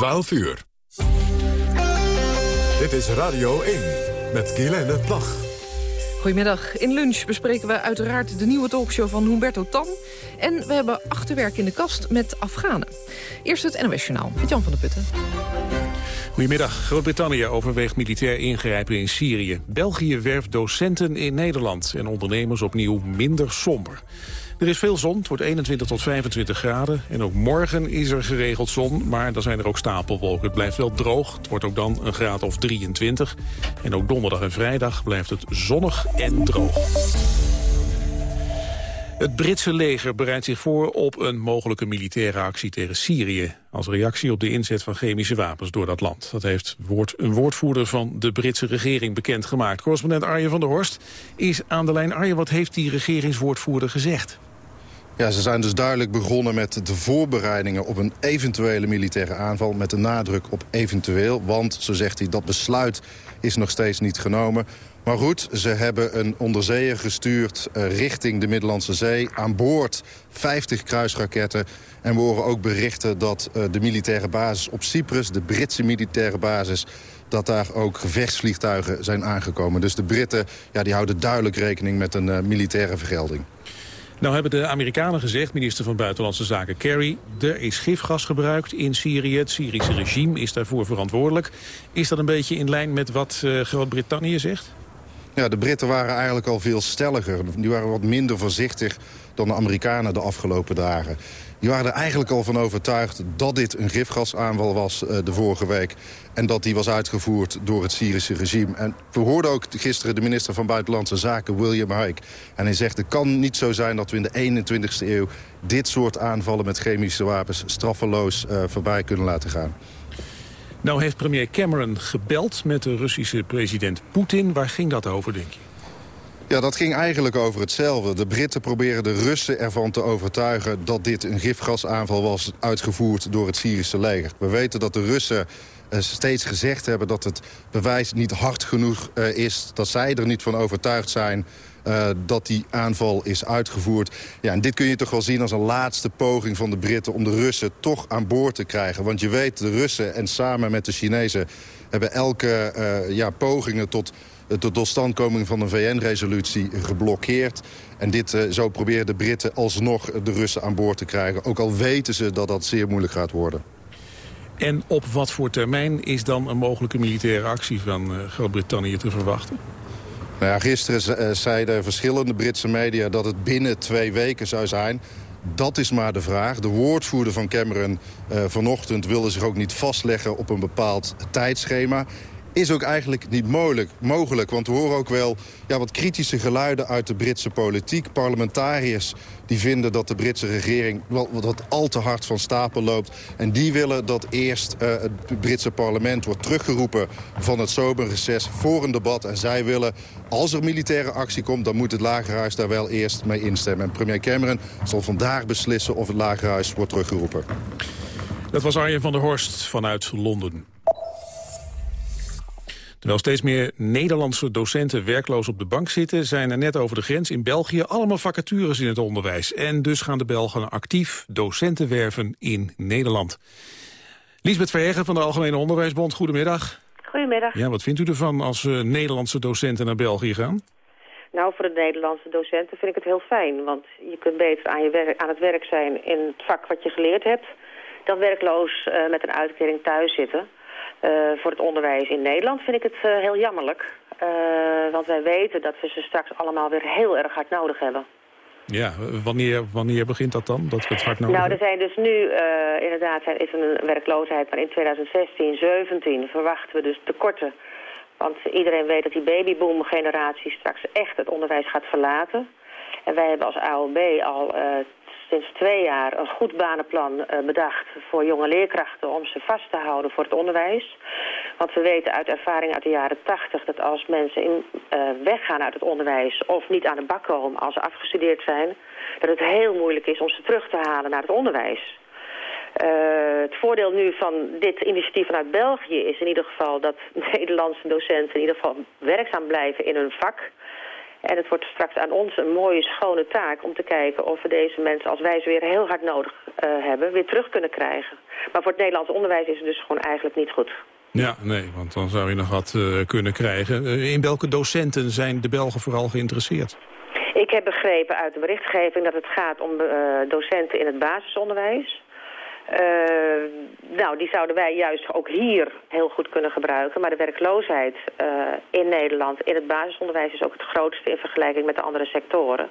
12 uur. Dit is Radio 1 met Guylaine Plag. Goedemiddag. In lunch bespreken we uiteraard de nieuwe talkshow van Humberto Tan. En we hebben achterwerk in de kast met Afghanen. Eerst het NOS Journaal met Jan van der Putten. Goedemiddag. Groot-Brittannië overweegt militair ingrijpen in Syrië. België werft docenten in Nederland en ondernemers opnieuw minder somber. Er is veel zon, het wordt 21 tot 25 graden. En ook morgen is er geregeld zon, maar dan zijn er ook stapelwolken. Het blijft wel droog, het wordt ook dan een graad of 23. En ook donderdag en vrijdag blijft het zonnig en droog. Het Britse leger bereidt zich voor op een mogelijke militaire actie tegen Syrië... als reactie op de inzet van chemische wapens door dat land. Dat heeft woord, een woordvoerder van de Britse regering bekendgemaakt. Correspondent Arjen van der Horst is aan de lijn. Arjen, wat heeft die regeringswoordvoerder gezegd? Ja, ze zijn dus duidelijk begonnen met de voorbereidingen op een eventuele militaire aanval. Met de nadruk op eventueel, want, zo zegt hij, dat besluit is nog steeds niet genomen. Maar goed, ze hebben een onderzeeër gestuurd uh, richting de Middellandse Zee. Aan boord 50 kruisraketten. En we horen ook berichten dat uh, de militaire basis op Cyprus... de Britse militaire basis dat daar ook gevechtsvliegtuigen zijn aangekomen. Dus de Britten ja, die houden duidelijk rekening met een uh, militaire vergelding. Nou hebben de Amerikanen gezegd, minister van Buitenlandse Zaken Kerry... er is gifgas gebruikt in Syrië. Het Syrische regime is daarvoor verantwoordelijk. Is dat een beetje in lijn met wat Groot-Brittannië zegt? Ja, de Britten waren eigenlijk al veel stelliger. Die waren wat minder voorzichtig dan de Amerikanen de afgelopen dagen. Die waren er eigenlijk al van overtuigd dat dit een gifgasaanval was uh, de vorige week. En dat die was uitgevoerd door het Syrische regime. En we hoorden ook gisteren de minister van Buitenlandse Zaken, William Hague. En hij zegt, het kan niet zo zijn dat we in de 21ste eeuw... dit soort aanvallen met chemische wapens straffeloos uh, voorbij kunnen laten gaan. Nou heeft premier Cameron gebeld met de Russische president Poetin. Waar ging dat over, denk je? Ja, dat ging eigenlijk over hetzelfde. De Britten proberen de Russen ervan te overtuigen... dat dit een gifgasaanval was uitgevoerd door het Syrische leger. We weten dat de Russen uh, steeds gezegd hebben dat het bewijs niet hard genoeg uh, is. Dat zij er niet van overtuigd zijn uh, dat die aanval is uitgevoerd. Ja, en dit kun je toch wel zien als een laatste poging van de Britten... om de Russen toch aan boord te krijgen. Want je weet, de Russen en samen met de Chinezen... hebben elke uh, ja, pogingen tot de totstandkoming van een VN-resolutie geblokkeerd. En dit, uh, zo proberen de Britten alsnog de Russen aan boord te krijgen. Ook al weten ze dat dat zeer moeilijk gaat worden. En op wat voor termijn is dan een mogelijke militaire actie van Groot-Brittannië te verwachten? Nou gisteren uh, zeiden verschillende Britse media dat het binnen twee weken zou zijn. Dat is maar de vraag. De woordvoerder van Cameron uh, vanochtend wilde zich ook niet vastleggen op een bepaald tijdschema is ook eigenlijk niet mogelijk, mogelijk. Want we horen ook wel ja, wat kritische geluiden uit de Britse politiek. Parlementariërs die vinden dat de Britse regering wel wat al te hard van stapel loopt. En die willen dat eerst uh, het Britse parlement wordt teruggeroepen van het zomerreces voor een debat. En zij willen, als er militaire actie komt, dan moet het Lagerhuis daar wel eerst mee instemmen. En premier Cameron zal vandaag beslissen of het Lagerhuis wordt teruggeroepen. Dat was Arjen van der Horst vanuit Londen. Terwijl steeds meer Nederlandse docenten werkloos op de bank zitten... zijn er net over de grens in België allemaal vacatures in het onderwijs. En dus gaan de Belgen actief docenten werven in Nederland. Liesbeth Verhegen van de Algemene Onderwijsbond, goedemiddag. Goedemiddag. Ja, wat vindt u ervan als uh, Nederlandse docenten naar België gaan? Nou, voor de Nederlandse docenten vind ik het heel fijn. Want je kunt beter aan, je werk, aan het werk zijn in het vak wat je geleerd hebt... dan werkloos uh, met een uitkering thuis zitten... Uh, voor het onderwijs in Nederland vind ik het uh, heel jammerlijk. Uh, want wij weten dat we ze straks allemaal weer heel erg hard nodig hebben. Ja, wanneer, wanneer begint dat dan, dat we het hard nodig nou, hebben? Nou, er zijn dus nu, inderdaad, is er een werkloosheid. Maar in 2016, 17 verwachten we dus tekorten. Want iedereen weet dat die babyboom-generatie straks echt het onderwijs gaat verlaten. En wij hebben als AOB al sinds twee jaar een goed banenplan uh, bedacht voor jonge leerkrachten om ze vast te houden voor het onderwijs. Want we weten uit ervaring uit de jaren tachtig dat als mensen in, uh, weggaan uit het onderwijs of niet aan de bak komen als ze afgestudeerd zijn, dat het heel moeilijk is om ze terug te halen naar het onderwijs. Uh, het voordeel nu van dit initiatief vanuit België is in ieder geval dat Nederlandse docenten in ieder geval werkzaam blijven in hun vak. En het wordt straks aan ons een mooie, schone taak om te kijken of we deze mensen, als wij ze weer heel hard nodig uh, hebben, weer terug kunnen krijgen. Maar voor het Nederlands onderwijs is het dus gewoon eigenlijk niet goed. Ja, nee, want dan zou je nog wat uh, kunnen krijgen. Uh, in welke docenten zijn de Belgen vooral geïnteresseerd? Ik heb begrepen uit de berichtgeving dat het gaat om docenten in het basisonderwijs. Uh, nou, die zouden wij juist ook hier heel goed kunnen gebruiken. Maar de werkloosheid uh, in Nederland, in het basisonderwijs... is ook het grootste in vergelijking met de andere sectoren.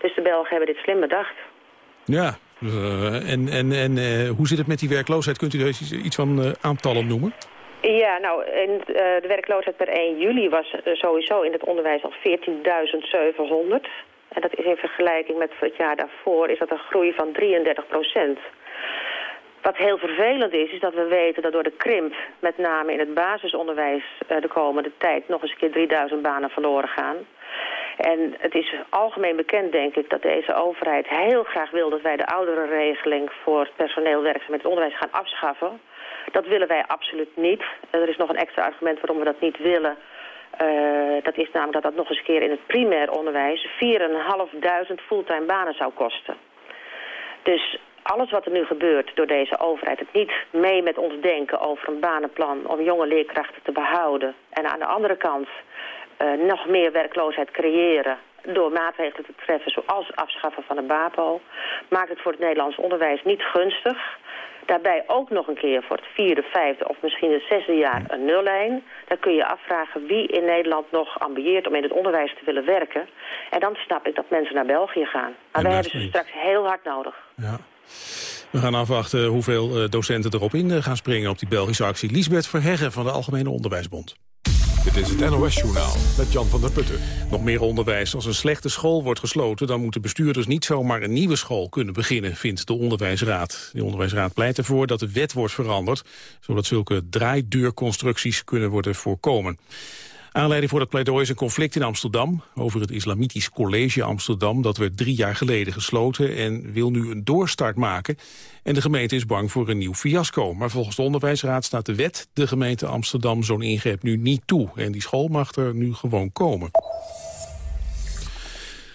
Dus de Belgen hebben dit slim bedacht. Ja, uh, en, en, en hoe zit het met die werkloosheid? Kunt u er iets van aantallen noemen? Ja, nou, in, de werkloosheid per 1 juli was sowieso in het onderwijs al 14.700. En dat is in vergelijking met het jaar daarvoor is dat een groei van 33 procent. Wat heel vervelend is, is dat we weten dat door de krimp, met name in het basisonderwijs, uh, de komende tijd nog eens een keer 3000 banen verloren gaan. En het is algemeen bekend, denk ik, dat deze overheid heel graag wil dat wij de oudere regeling voor personeel werkzaam met het onderwijs gaan afschaffen. Dat willen wij absoluut niet. Er is nog een extra argument waarom we dat niet willen. Uh, dat is namelijk dat dat nog eens een keer in het primair onderwijs 4.500 fulltime banen zou kosten. Dus alles wat er nu gebeurt door deze overheid... het niet mee met ons denken over een banenplan om jonge leerkrachten te behouden... en aan de andere kant uh, nog meer werkloosheid creëren door maatregelen te treffen zoals afschaffen van de BAPO... maakt het voor het Nederlands onderwijs niet gunstig. Daarbij ook nog een keer voor het vierde, vijfde of misschien het zesde jaar een nullijn. Dan kun je afvragen wie in Nederland nog ambieert om in het onderwijs te willen werken. En dan snap ik dat mensen naar België gaan. Maar wij hebben ze straks heel hard nodig. Ja. We gaan afwachten hoeveel eh, docenten erop in eh, gaan springen op die Belgische actie. Liesbeth Verheggen van de Algemene Onderwijsbond. Dit is het NOS-journaal met Jan van der Putten. Nog meer onderwijs. Als een slechte school wordt gesloten... dan moeten bestuurders niet zomaar een nieuwe school kunnen beginnen... vindt de Onderwijsraad. De Onderwijsraad pleit ervoor dat de wet wordt veranderd... zodat zulke draaideurconstructies kunnen worden voorkomen. Aanleiding voor het pleidooi is een conflict in Amsterdam... over het Islamitisch College Amsterdam. Dat werd drie jaar geleden gesloten en wil nu een doorstart maken. En de gemeente is bang voor een nieuw fiasco. Maar volgens de onderwijsraad staat de wet de gemeente Amsterdam zo'n ingreep nu niet toe. En die school mag er nu gewoon komen.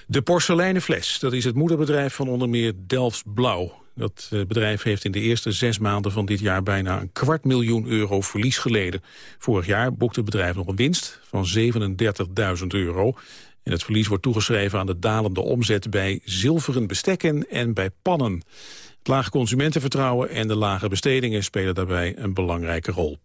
De porseleinen fles, dat is het moederbedrijf van onder meer Delfts Blauw. Dat eh, bedrijf heeft in de eerste zes maanden van dit jaar bijna een kwart miljoen euro verlies geleden. Vorig jaar boekte het bedrijf nog een winst van 37.000 euro. En het verlies wordt toegeschreven aan de dalende omzet bij zilveren bestekken en bij pannen. Het lage consumentenvertrouwen en de lage bestedingen spelen daarbij een belangrijke rol.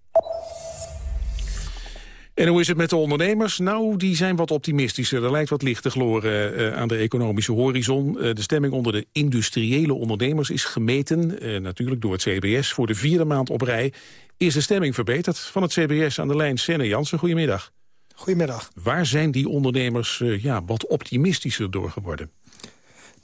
En hoe is het met de ondernemers? Nou, die zijn wat optimistischer. Er lijkt wat licht te gloren uh, aan de economische horizon. Uh, de stemming onder de industriële ondernemers is gemeten, uh, natuurlijk door het CBS, voor de vierde maand op rij. Is de stemming verbeterd? Van het CBS aan de lijn Senne Jansen, goedemiddag. Goedemiddag. Waar zijn die ondernemers ja, wat optimistischer door geworden?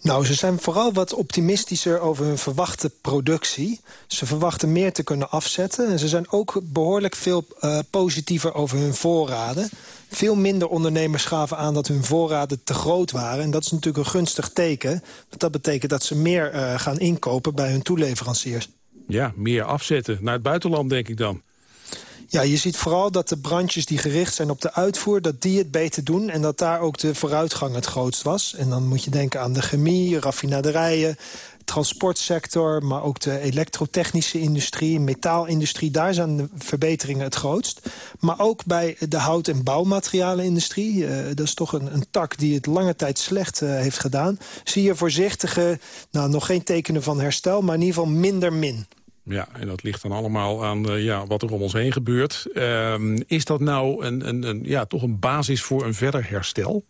Nou, ze zijn vooral wat optimistischer over hun verwachte productie. Ze verwachten meer te kunnen afzetten. En ze zijn ook behoorlijk veel uh, positiever over hun voorraden. Veel minder ondernemers gaven aan dat hun voorraden te groot waren. En dat is natuurlijk een gunstig teken. Want dat betekent dat ze meer uh, gaan inkopen bij hun toeleveranciers. Ja, meer afzetten. Naar het buitenland, denk ik dan. Ja, je ziet vooral dat de branches die gericht zijn op de uitvoer... dat die het beter doen en dat daar ook de vooruitgang het grootst was. En dan moet je denken aan de chemie, raffinaderijen, transportsector... maar ook de elektrotechnische industrie, metaalindustrie. Daar zijn de verbeteringen het grootst. Maar ook bij de hout- en bouwmaterialenindustrie... Uh, dat is toch een, een, tak die het lange tijd slecht uh, heeft gedaan... zie je voorzichtige, nou nog geen tekenen van herstel... maar in ieder geval minder min. Ja, en dat ligt dan allemaal aan uh, ja, wat er om ons heen gebeurt. Uh, is dat nou een, een, een, ja, toch een basis voor een verder herstel?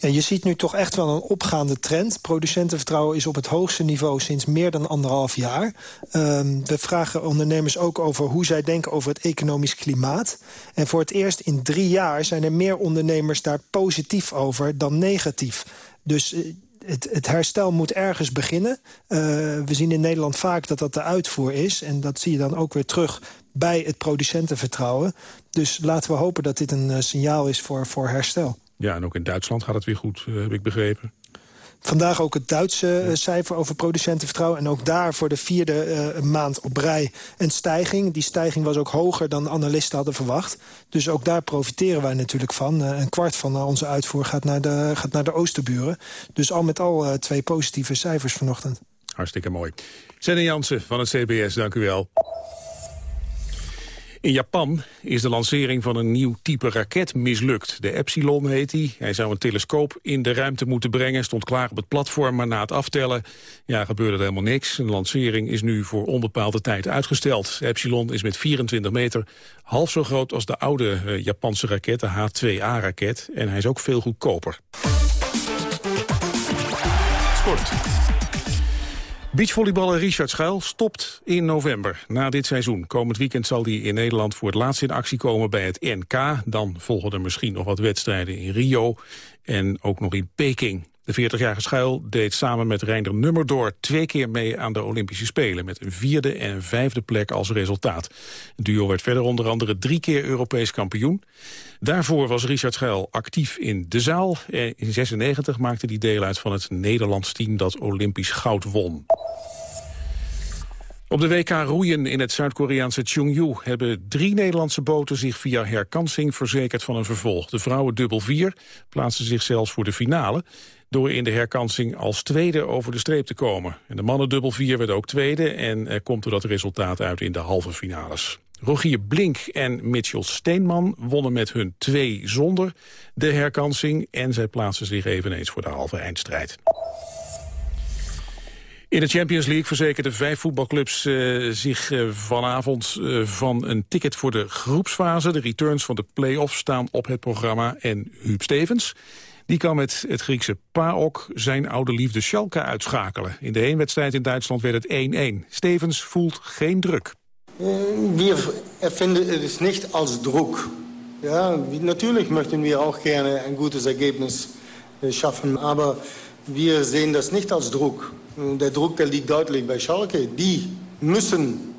Ja, je ziet nu toch echt wel een opgaande trend. Producentenvertrouwen is op het hoogste niveau sinds meer dan anderhalf jaar. Um, we vragen ondernemers ook over hoe zij denken over het economisch klimaat. En voor het eerst in drie jaar zijn er meer ondernemers daar positief over dan negatief. Dus uh, het, herstel moet ergens beginnen. Uh, we zien in Nederland vaak dat dat de uitvoer is. En dat zie je dan ook weer terug bij het producentenvertrouwen. Dus laten we hopen dat dit een uh, signaal is voor, voor herstel. Ja, en ook in Duitsland gaat het weer goed, uh, heb ik begrepen. Vandaag ook het Duitse cijfer over producentenvertrouwen. En ook daar voor de vierde maand op rij een stijging. Die stijging was ook hoger dan analisten hadden verwacht. Dus ook daar profiteren wij natuurlijk van. een kwart van onze uitvoer gaat naar de, gaat naar de oosterburen. Dus al met al twee positieve cijfers vanochtend. Hartstikke mooi. Senne Jansen van het CBS, dank u wel. In Japan is de lancering van een nieuw type raket mislukt. De Epsilon heet hij. Hij zou een telescoop in de ruimte moeten brengen. Stond klaar op het platform, maar na het aftellen ja, gebeurde er helemaal niks. De lancering is nu voor onbepaalde tijd uitgesteld. Epsilon is met 24 meter half zo groot als de oude uh, Japanse raket, de H-2A-raket. En hij is ook veel goedkoper. Sport. Beachvolleyballer Richard Schuil stopt in november, na dit seizoen. Komend weekend zal hij in Nederland voor het laatst in actie komen bij het NK. Dan volgen er misschien nog wat wedstrijden in Rio en ook nog in Peking. De 40-jarige Schuil deed samen met Reinder Nummerdoor twee keer mee aan de Olympische Spelen... met een vierde en vijfde plek als resultaat. Het duo werd verder onder andere drie keer Europees kampioen. Daarvoor was Richard Schuil actief in de zaal. In 96 maakte hij deel uit van het Nederlands team dat Olympisch goud won. Op de WK roeien in het Zuid-Koreaanse Chungju hebben drie Nederlandse boten zich via herkansing verzekerd van een vervolg. De vrouwen dubbel vier plaatsen zich zelfs voor de finale door in de herkansing als tweede over de streep te komen. En de mannen dubbel vier werd ook tweede en komt er dat resultaat uit in de halve finales. Rogier Blink en Mitchell Steenman wonnen met hun twee zonder de herkansing... en zij plaatsen zich eveneens voor de halve eindstrijd. In de Champions League verzekerden vijf voetbalclubs uh, zich uh, vanavond uh, van een ticket voor de groepsfase. De returns van de play-offs staan op het programma. En Huub Stevens die kan met het Griekse PAOK zijn oude liefde Schalke uitschakelen. In de heenwedstrijd in Duitsland werd het 1-1. Stevens voelt geen druk. Wir empfinden het niet als druk. Ja, natuurlijk möchten wir auch gerne ein gutes Ergebnis schaffen, aber wir sehen das nicht als Druck. Der Druck der liegt deutlich bei Schalke. Die müssen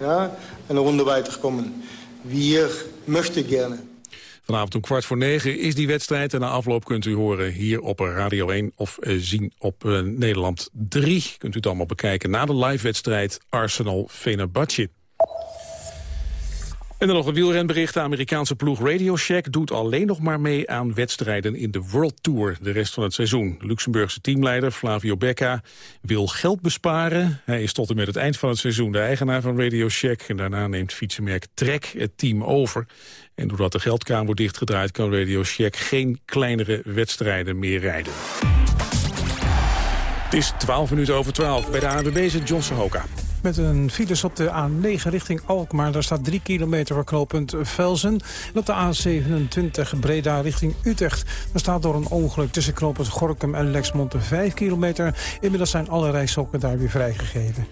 ja, eine Runde weiterkommen. Wir möchten gerne. Vanavond om kwart voor negen is die wedstrijd. En na afloop kunt u horen hier op Radio 1 of uh, zien op uh, Nederland 3. Kunt u het allemaal bekijken na de live-wedstrijd Arsenal-Fenerbahce. En dan nog een wielrenbericht. De Amerikaanse ploeg Radio Shack doet alleen nog maar mee aan wedstrijden in de World Tour de rest van het seizoen. Luxemburgse teamleider Flavio Becca wil geld besparen. Hij is tot en met het eind van het seizoen de eigenaar van Radio Shack. En daarna neemt fietsenmerk Trek het team over. En doordat de geldkraan wordt dichtgedraaid kan Radio Shack geen kleinere wedstrijden meer rijden. Het is 12 minuten over 12. Bij de ANWB zit Johnson Hoka. Met een files op de A9 richting Alkmaar. Daar staat 3 kilometer voor Velzen. En op de A27 Breda richting Utrecht. Daar staat door een ongeluk tussen knooppunt Gorkum en Lexmond 5 kilometer. Inmiddels zijn alle rijstroken daar weer vrijgegeven.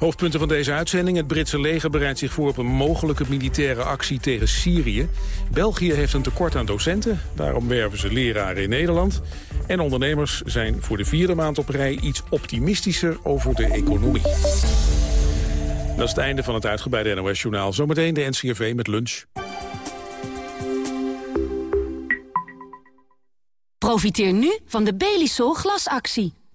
Hoofdpunten van deze uitzending. Het Britse leger bereidt zich voor op een mogelijke militaire actie tegen Syrië. België heeft een tekort aan docenten. Daarom werven ze leraren in Nederland. En ondernemers zijn voor de vierde maand op rij iets optimistischer over de economie. Dat is het einde van het uitgebreide NOS-journaal. Zometeen de NCRV met lunch. Profiteer nu van de Belisol glasactie.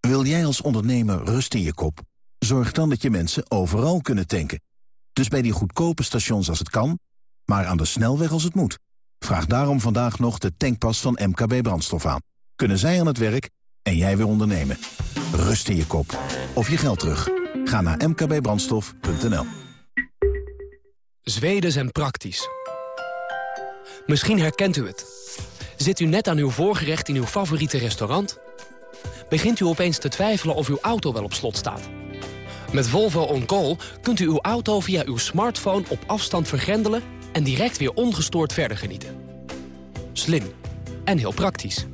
Wil jij als ondernemer rust in je kop? Zorg dan dat je mensen overal kunnen tanken. Dus bij die goedkope stations als het kan, maar aan de snelweg als het moet. Vraag daarom vandaag nog de tankpas van MKB Brandstof aan. Kunnen zij aan het werk en jij weer ondernemen. Rust in je kop. Of je geld terug. Ga naar mkbbrandstof.nl Zweden zijn praktisch. Misschien herkent u het. Zit u net aan uw voorgerecht in uw favoriete restaurant? Begint u opeens te twijfelen of uw auto wel op slot staat? Met Volvo On Call kunt u uw auto via uw smartphone op afstand vergrendelen... en direct weer ongestoord verder genieten. Slim en heel praktisch.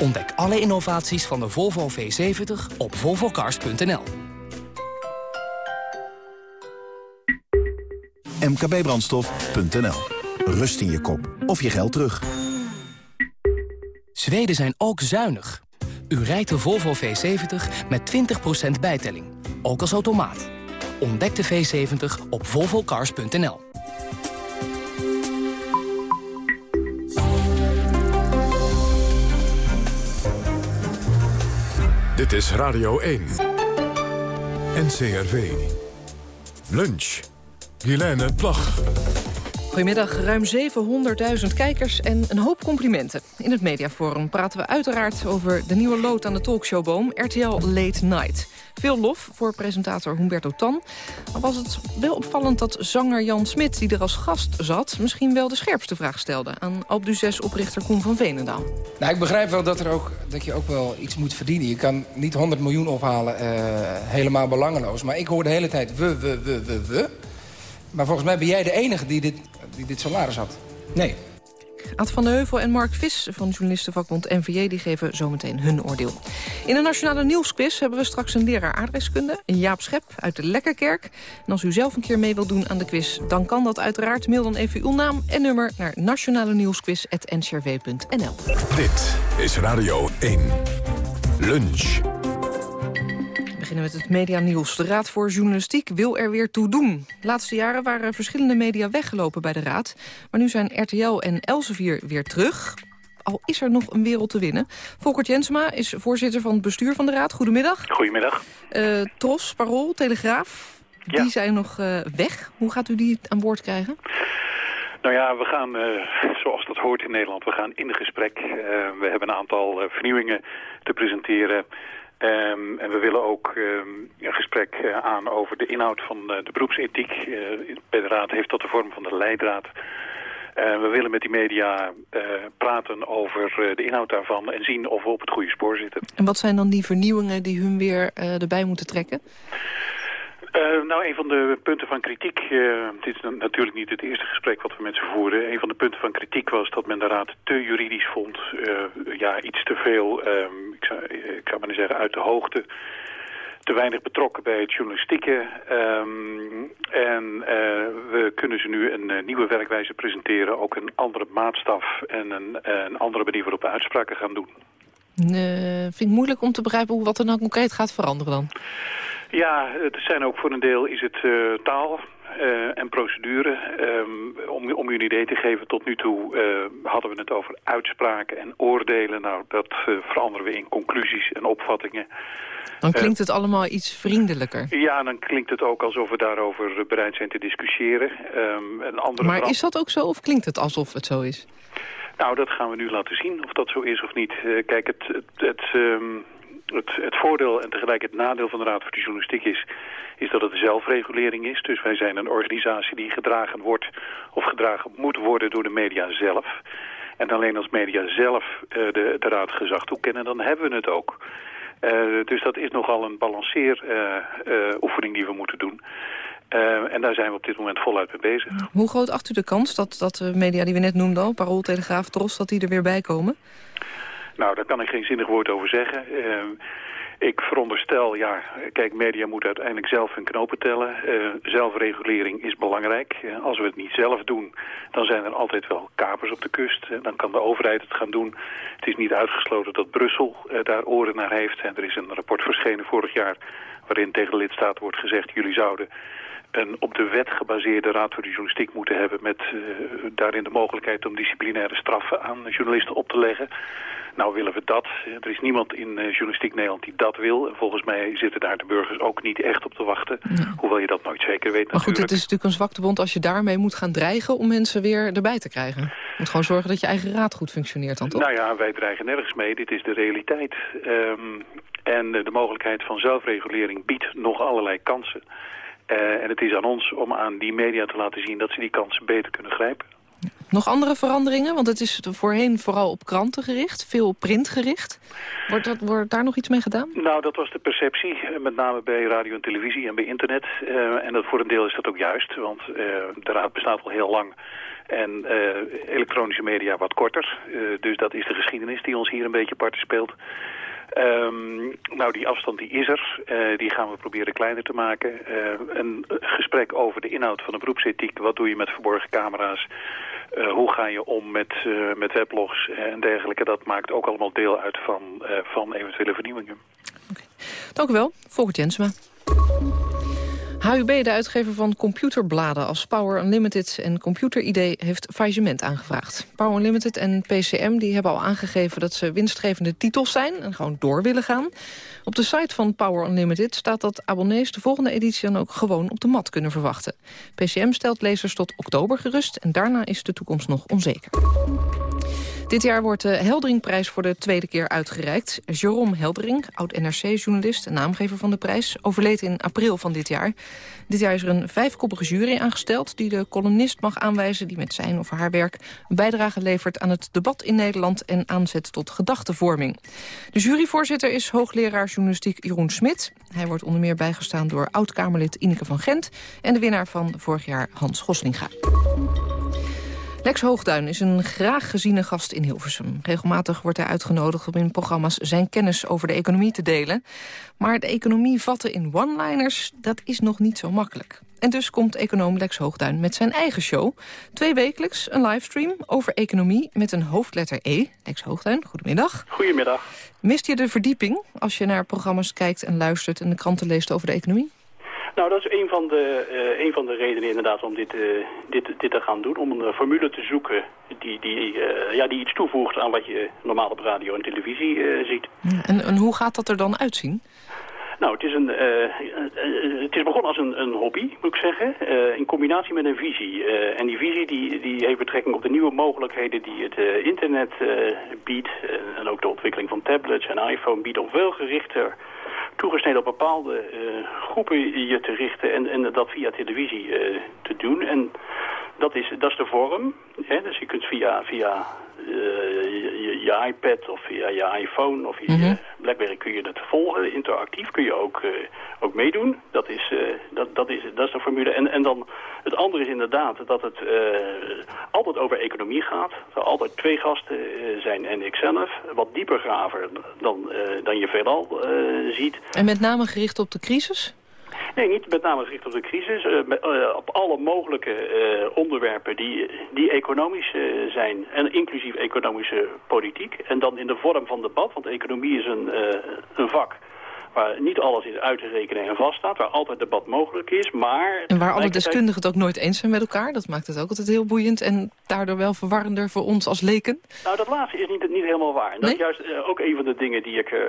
Ontdek alle innovaties van de Volvo V70 op volvocars.nl. mkbbrandstof.nl. Rust in je kop of je geld terug. Zweden zijn ook zuinig. U rijdt de Volvo V70 met 20% bijtelling. Ook als automaat. Ontdek de V70 op volvocars.nl. Dit is Radio 1. NCRV. Lunch. Guilaine Plag. Goedemiddag, ruim 700.000 kijkers en een hoop complimenten. In het mediaforum praten we uiteraard over de nieuwe lood aan de talkshowboom... RTL Late Night. Veel lof voor presentator Humberto Tan. Maar was het wel opvallend dat zanger Jan Smit, die er als gast zat... misschien wel de scherpste vraag stelde aan Alp 6-oprichter Koen van Veenendaal. Nou, ik begrijp wel dat, er ook, dat je ook wel iets moet verdienen. Je kan niet 100 miljoen ophalen, uh, helemaal belangeloos. Maar ik hoor de hele tijd we, we, we, we, we. Maar volgens mij ben jij de enige die dit, die dit salaris had. Nee. Ad van de Heuvel en Mark Vis van journalistenvakbond NVJ... die geven zometeen hun oordeel. In de Nationale Nieuwsquiz hebben we straks een leraar aardrijkskunde... een Jaap Schep uit de Lekkerkerk. En als u zelf een keer mee wilt doen aan de quiz... dan kan dat uiteraard. Mail dan even uw naam en nummer naar nationale nieuwsquiz.ncrv.nl. Dit is Radio 1. Lunch beginnen met het medianieuws. De Raad voor Journalistiek wil er weer toe doen. De laatste jaren waren verschillende media weggelopen bij de Raad. Maar nu zijn RTL en Elsevier weer terug. Al is er nog een wereld te winnen. Volkert Jensma is voorzitter van het bestuur van de Raad. Goedemiddag. Goedemiddag. Uh, Tros, Parool, Telegraaf, ja. die zijn nog uh, weg. Hoe gaat u die aan boord krijgen? Nou ja, we gaan, uh, zoals dat hoort in Nederland, we gaan in gesprek. we hebben een aantal vernieuwingen te presenteren. Um, en we willen ook um, een gesprek uh, aan over de inhoud van uh, de beroepsethiek. Uh, bij de Raad heeft dat de vorm van de leidraad. we willen met die media praten over de inhoud daarvan en zien of we op het goede spoor zitten. En wat zijn dan die vernieuwingen die hun weer erbij moeten trekken? Uh, nou, een van de punten van kritiek, uh, dit is natuurlijk niet het eerste gesprek wat we met ze voerden. Een van de punten van kritiek was dat men de raad te juridisch vond. Uh, ja, iets te veel, um, ik, zou, ik zou maar zeggen, uit de hoogte. Te weinig betrokken bij het journalistieke. Um, en we kunnen ze nu een nieuwe werkwijze presenteren. Ook een andere maatstaf en een, een andere manier waarop we uitspraken gaan doen. vind ik moeilijk om te begrijpen hoe wat er nou concreet gaat veranderen dan. Ja, het zijn ook voor een deel is het uh, taal uh, en procedure. Um, om, om u een idee te geven, tot nu toe uh, hadden we het over uitspraken en oordelen. Nou, dat veranderen we in conclusies en opvattingen. Dan klinkt het allemaal iets vriendelijker. Ja, dan klinkt het ook alsof we daarover bereid zijn te discussiëren. Um, een andere maar is dat ook zo of klinkt het alsof het zo is? Nou, dat gaan we nu laten zien of dat zo is of niet. kijk, het... het, het um, het, het, voordeel en tegelijk het nadeel van de Raad voor de Journalistiek is, is dat het zelfregulering is. Dus wij zijn een organisatie die gedragen wordt of gedragen moet worden door de media zelf. En alleen als media zelf uh, de, de Raad gezag toekennen, dan hebben we het ook. Uh, dus dat is nogal een balanceeroefening uh, die we moeten doen. en daar zijn we op dit moment voluit mee bezig. Hoe groot acht u de kans dat, dat de media die we net noemden al, Parool, Telegraaf, Tros, dat die er weer bij komen? Nou, daar kan ik geen zinnig woord over zeggen. Uh, ik veronderstel, ja, kijk, media moet uiteindelijk zelf hun knopen tellen. Uh, zelfregulering is belangrijk. Uh, als we het niet zelf doen, dan zijn er altijd wel kapers op de kust. dan kan de overheid het gaan doen. Het is niet uitgesloten dat Brussel daar oren naar heeft. En er is een rapport verschenen vorig jaar waarin tegen de lidstaten wordt gezegd... jullie zouden een op de wet gebaseerde raad voor de journalistiek moeten hebben... met daarin de mogelijkheid om disciplinaire straffen aan journalisten op te leggen. Nou willen we dat. Er is niemand in uh, journalistiek Nederland die dat wil. En volgens mij zitten daar de burgers ook niet echt op te wachten. Hoewel je dat nooit zeker weet Maar goed, het is natuurlijk een zwaktebond als je daarmee moet gaan dreigen... om mensen weer erbij te krijgen. Je moet gewoon zorgen dat je eigen raad goed functioneert dan toch? Nou ja, wij dreigen nergens mee. Dit is de realiteit. Um, en de mogelijkheid van zelfregulering biedt nog allerlei kansen. Uh, en het is aan ons om aan die media te laten zien dat ze die kansen beter kunnen grijpen. Nog andere veranderingen? Want het is voorheen vooral op kranten gericht, veel op print gericht. Wordt, dat, wordt daar nog iets mee gedaan? Nou, dat was de perceptie, eh, met name bij radio en televisie en bij internet. Uh, en dat voor een deel is dat ook juist, want uh, de raad bestaat al heel lang... En elektronische media wat korter. dus dat is de geschiedenis die ons hier een beetje parten speelt. Um, nou, die afstand die is er. Uh, die gaan we proberen kleiner te maken. Uh, een gesprek over de inhoud van de beroepsethiek. Wat doe je met verborgen camera's? Uh, hoe ga je om met, met weblogs en dergelijke? Dat maakt ook allemaal deel uit van, van eventuele vernieuwingen. Okay. Dank u wel. Volgend Jensma. HUB, de uitgever van computerbladen als Power Unlimited en Computer ID, heeft faillissement aangevraagd. Power Unlimited en PCM die hebben al aangegeven dat ze winstgevende titels zijn en gewoon door willen gaan. Op de site van Power Unlimited staat dat abonnees de volgende editie dan ook gewoon op de mat kunnen verwachten. PCM stelt lezers tot oktober gerust en daarna is de toekomst nog onzeker. Dit jaar wordt de Helderingprijs voor de tweede keer uitgereikt. Jerome Heldering, oud-NRC-journalist en naamgever van de prijs... overleed in april van dit jaar. Dit jaar is er een vijfkoppige jury aangesteld... die de columnist mag aanwijzen die met zijn of haar werk... een bijdrage levert aan het debat in Nederland... en aanzet tot gedachtenvorming. De juryvoorzitter is hoogleraar journalistiek Jeroen Smit. Hij wordt onder meer bijgestaan door oud-Kamerlid Ineke van Gent... en de winnaar van vorig jaar Hans Goslinga. Lex Hoogduin is een graag geziene gast in Hilversum. Regelmatig wordt hij uitgenodigd om in programma's zijn kennis over de economie te delen. Maar de economie vatten in one-liners, dat is nog niet zo makkelijk. En dus komt econoom Lex Hoogduin met zijn eigen show. Twee wekelijks een livestream over economie met een hoofdletter E. Lex Hoogduin, goedemiddag. Goedemiddag. Mist je de verdieping als je naar programma's kijkt en luistert... en de kranten leest over de economie? Nou, dat is een van de, uh, een van de redenen inderdaad om dit, uh, dit, dit te gaan doen. Om een formule te zoeken die, die, uh, ja, die iets toevoegt aan wat je normaal op radio en televisie ziet. En, en hoe gaat dat er dan uitzien? Nou, het is, een, het is begonnen als een, een hobby, moet ik zeggen, in combinatie met een visie. en die visie die, die heeft betrekking op de nieuwe mogelijkheden die het internet biedt. en ook de ontwikkeling van tablets en iPhone biedt om veel gerichter toegesneden op bepaalde uh, groepen je te richten en, en dat via televisie uh, te doen. En dat is, dat is de vorm. Hè? Dus je kunt via, via je, je, iPad of via je iPhone of via mm Blackberry kun je het volgen. Interactief kun je ook, uh, ook meedoen. Dat is, dat, dat, is, dat is de formule. En, en dan het andere is inderdaad dat het altijd over economie gaat. Er altijd twee gasten zijn en ikzelf. Wat dieper graven dan, dan je veelal ziet. En met name gericht op de crisis? Nee, niet met name gericht op de crisis. Uh, met, uh, op alle mogelijke uh, onderwerpen die, die economisch zijn. En inclusief economische politiek. En dan in de vorm van debat, want economie is een, een vak waar niet alles is uit te rekenen en vaststaat, waar altijd debat mogelijk is, maar... En waar alle deskundigen het ook nooit eens zijn met elkaar, dat maakt het ook altijd heel boeiend en daardoor wel verwarrender voor ons als leken. Nou, dat laatste is niet, niet helemaal waar. dat is juist uh, ook een van de dingen die ik, uh,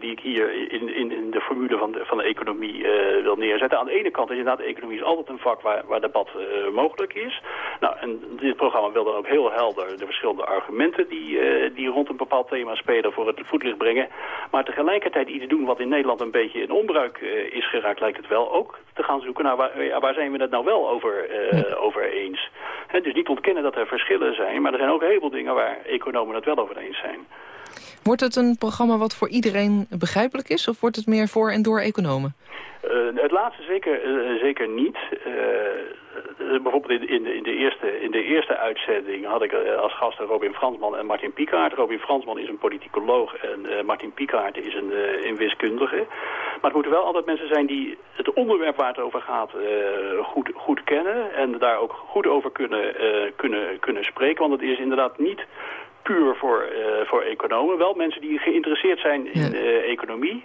die ik hier in, in, in, de formule van de, van de economie uh, wil neerzetten. Aan de ene kant is inderdaad, de economie is altijd een vak waar, waar debat mogelijk is. Nou, en dit programma wil dan ook heel helder de verschillende argumenten die, die rond een bepaald thema spelen voor het voetlicht brengen. Maar tegelijkertijd iets doen wat in Nederland een beetje in onbruik is geraakt, lijkt het wel ook te gaan zoeken naar waar, ja, waar zijn we het nou wel over, over eens. He, dus niet ontkennen dat er verschillen zijn, maar er zijn ook heel veel dingen waar economen het wel over eens zijn. Wordt het een programma wat voor iedereen begrijpelijk is of wordt het meer voor en door economen? Uh, het laatste zeker, zeker niet. Eh, bijvoorbeeld in, in, de, in, de eerste, in de eerste uitzending had ik eh, als gasten Robin Fransman en Martin Pikaert. Robin Fransman is een politicoloog en uh, Martin Pikaert is een, een wiskundige. Maar het moeten wel altijd mensen zijn die het onderwerp waar het over gaat goed, goed kennen. En daar ook goed over kunnen, kunnen, kunnen spreken. Want het is inderdaad niet puur voor, voor economen. Wel mensen die geïnteresseerd zijn in ja. economie.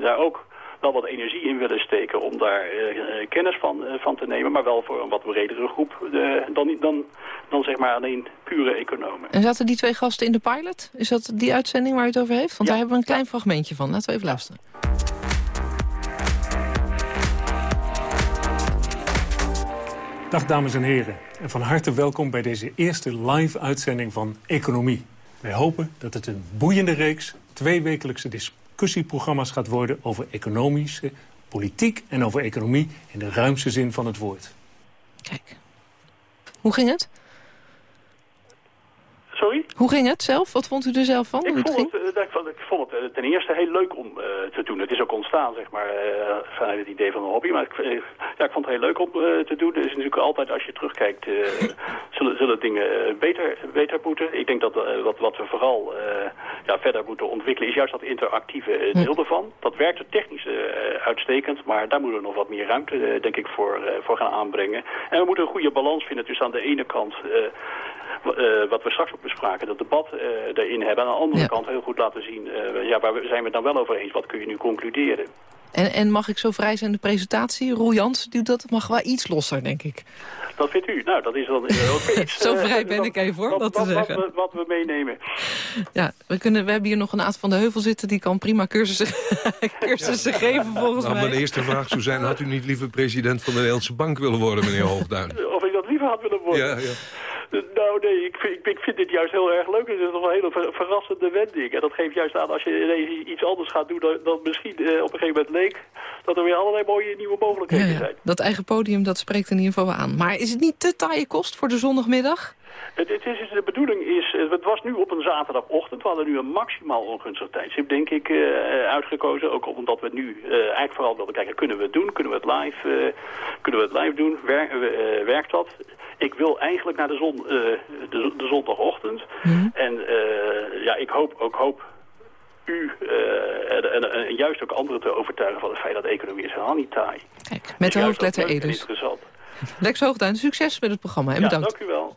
daar ook wel wat energie in willen steken om daar uh, kennis van, uh, van te nemen. Maar wel voor een wat bredere groep uh, dan, dan, dan zeg maar alleen pure economen. En zaten die twee gasten in de pilot? Is dat die uitzending waar u het over heeft? Want ja. daar hebben we een klein fragmentje van. Laten we even luisteren. Dag dames en heren en van harte welkom bij deze eerste live uitzending van Economie. Wij hopen dat het een boeiende reeks, tweewekelijkse discussie discussieprogramma's gaat worden over economische politiek en over economie in de ruimste zin van het woord. Kijk. Hoe ging het? Sorry? Hoe ging het zelf? Wat vond u er zelf van? Ik het vond, ging? het, eh, ik vond, ik vond het eh, ten eerste heel leuk om eh, te doen. Het is ook ontstaan, zeg maar, eh, vanuit het idee van een hobby. Maar ik, eh, ja, ik vond het heel leuk om eh, te doen. Is natuurlijk altijd, als je terugkijkt, eh, zullen, zullen dingen eh, beter, beter moeten. Ik denk dat eh, wat, wat we vooral eh, ja, verder moeten ontwikkelen is juist dat interactieve eh, deel ervan. Dat werkt technisch eh, uitstekend, maar daar moeten we nog wat meer ruimte, eh, denk ik, voor, voor gaan aanbrengen. En we moeten een goede balans vinden tussen aan de ene kant... eh, eh, wat we straks ook bespraken, dat debat eh erin hebben. Aan de andere kant heel goed laten zien, eh, ja, waar we, zijn we het dan wel over eens? Wat kun je nu concluderen? En, en mag ik zo vrij zijn de presentatie? Roel Jans doet dat mag wel iets losser, denk ik. Dat vindt u? Nou, dat is dan eh, ook iets... Zo eh, vrij ben ik even, hoor, wat, dat te zeggen. Wat, we, wat we meenemen. Ja, we, kunnen, we hebben hier nog een Aad van de Heuvel zitten... die kan prima cursussen, cursussen geven, volgens nou, mij. Mijn eerste vraag zou zijn, had u niet liever president van de Nederlandse Bank willen worden, meneer Hoogduin? Of ik dat liever had willen worden. Ja, ja. Nou nee, ik vind, ik, vind dit juist heel erg leuk. Het is nog een hele ver- verrassende wending. En dat geeft juist aan als je ineens iets anders gaat doen... dan, dan misschien eh, op een gegeven moment leek... dat er weer allerlei mooie nieuwe mogelijkheden Ja, ja. zijn. Dat eigen podium, dat spreekt in ieder geval wel aan. Maar is het niet te taaie kost voor de zondagmiddag? Het, het is, de bedoeling is, eh, het was nu op een zaterdagochtend. We hadden nu een maximaal ongunstig tijdstip, denk ik, eh, uitgekozen. Ook omdat we nu eh, eigenlijk vooral wilden kijken, kunnen we het doen? Kunnen we het live, kunnen we het live doen? Wer- werkt dat? Ik wil eigenlijk naar de, zon, de, de zondagochtend. En eh, ja, ik hoop ook hoop u en, en, en juist ook anderen te overtuigen van het feit dat de economie is helemaal niet taai. Kijk, met is de hoofdletter E en dus. interessant. Lex Hoogduin, succes met het programma en Ja, bedankt. dank u wel.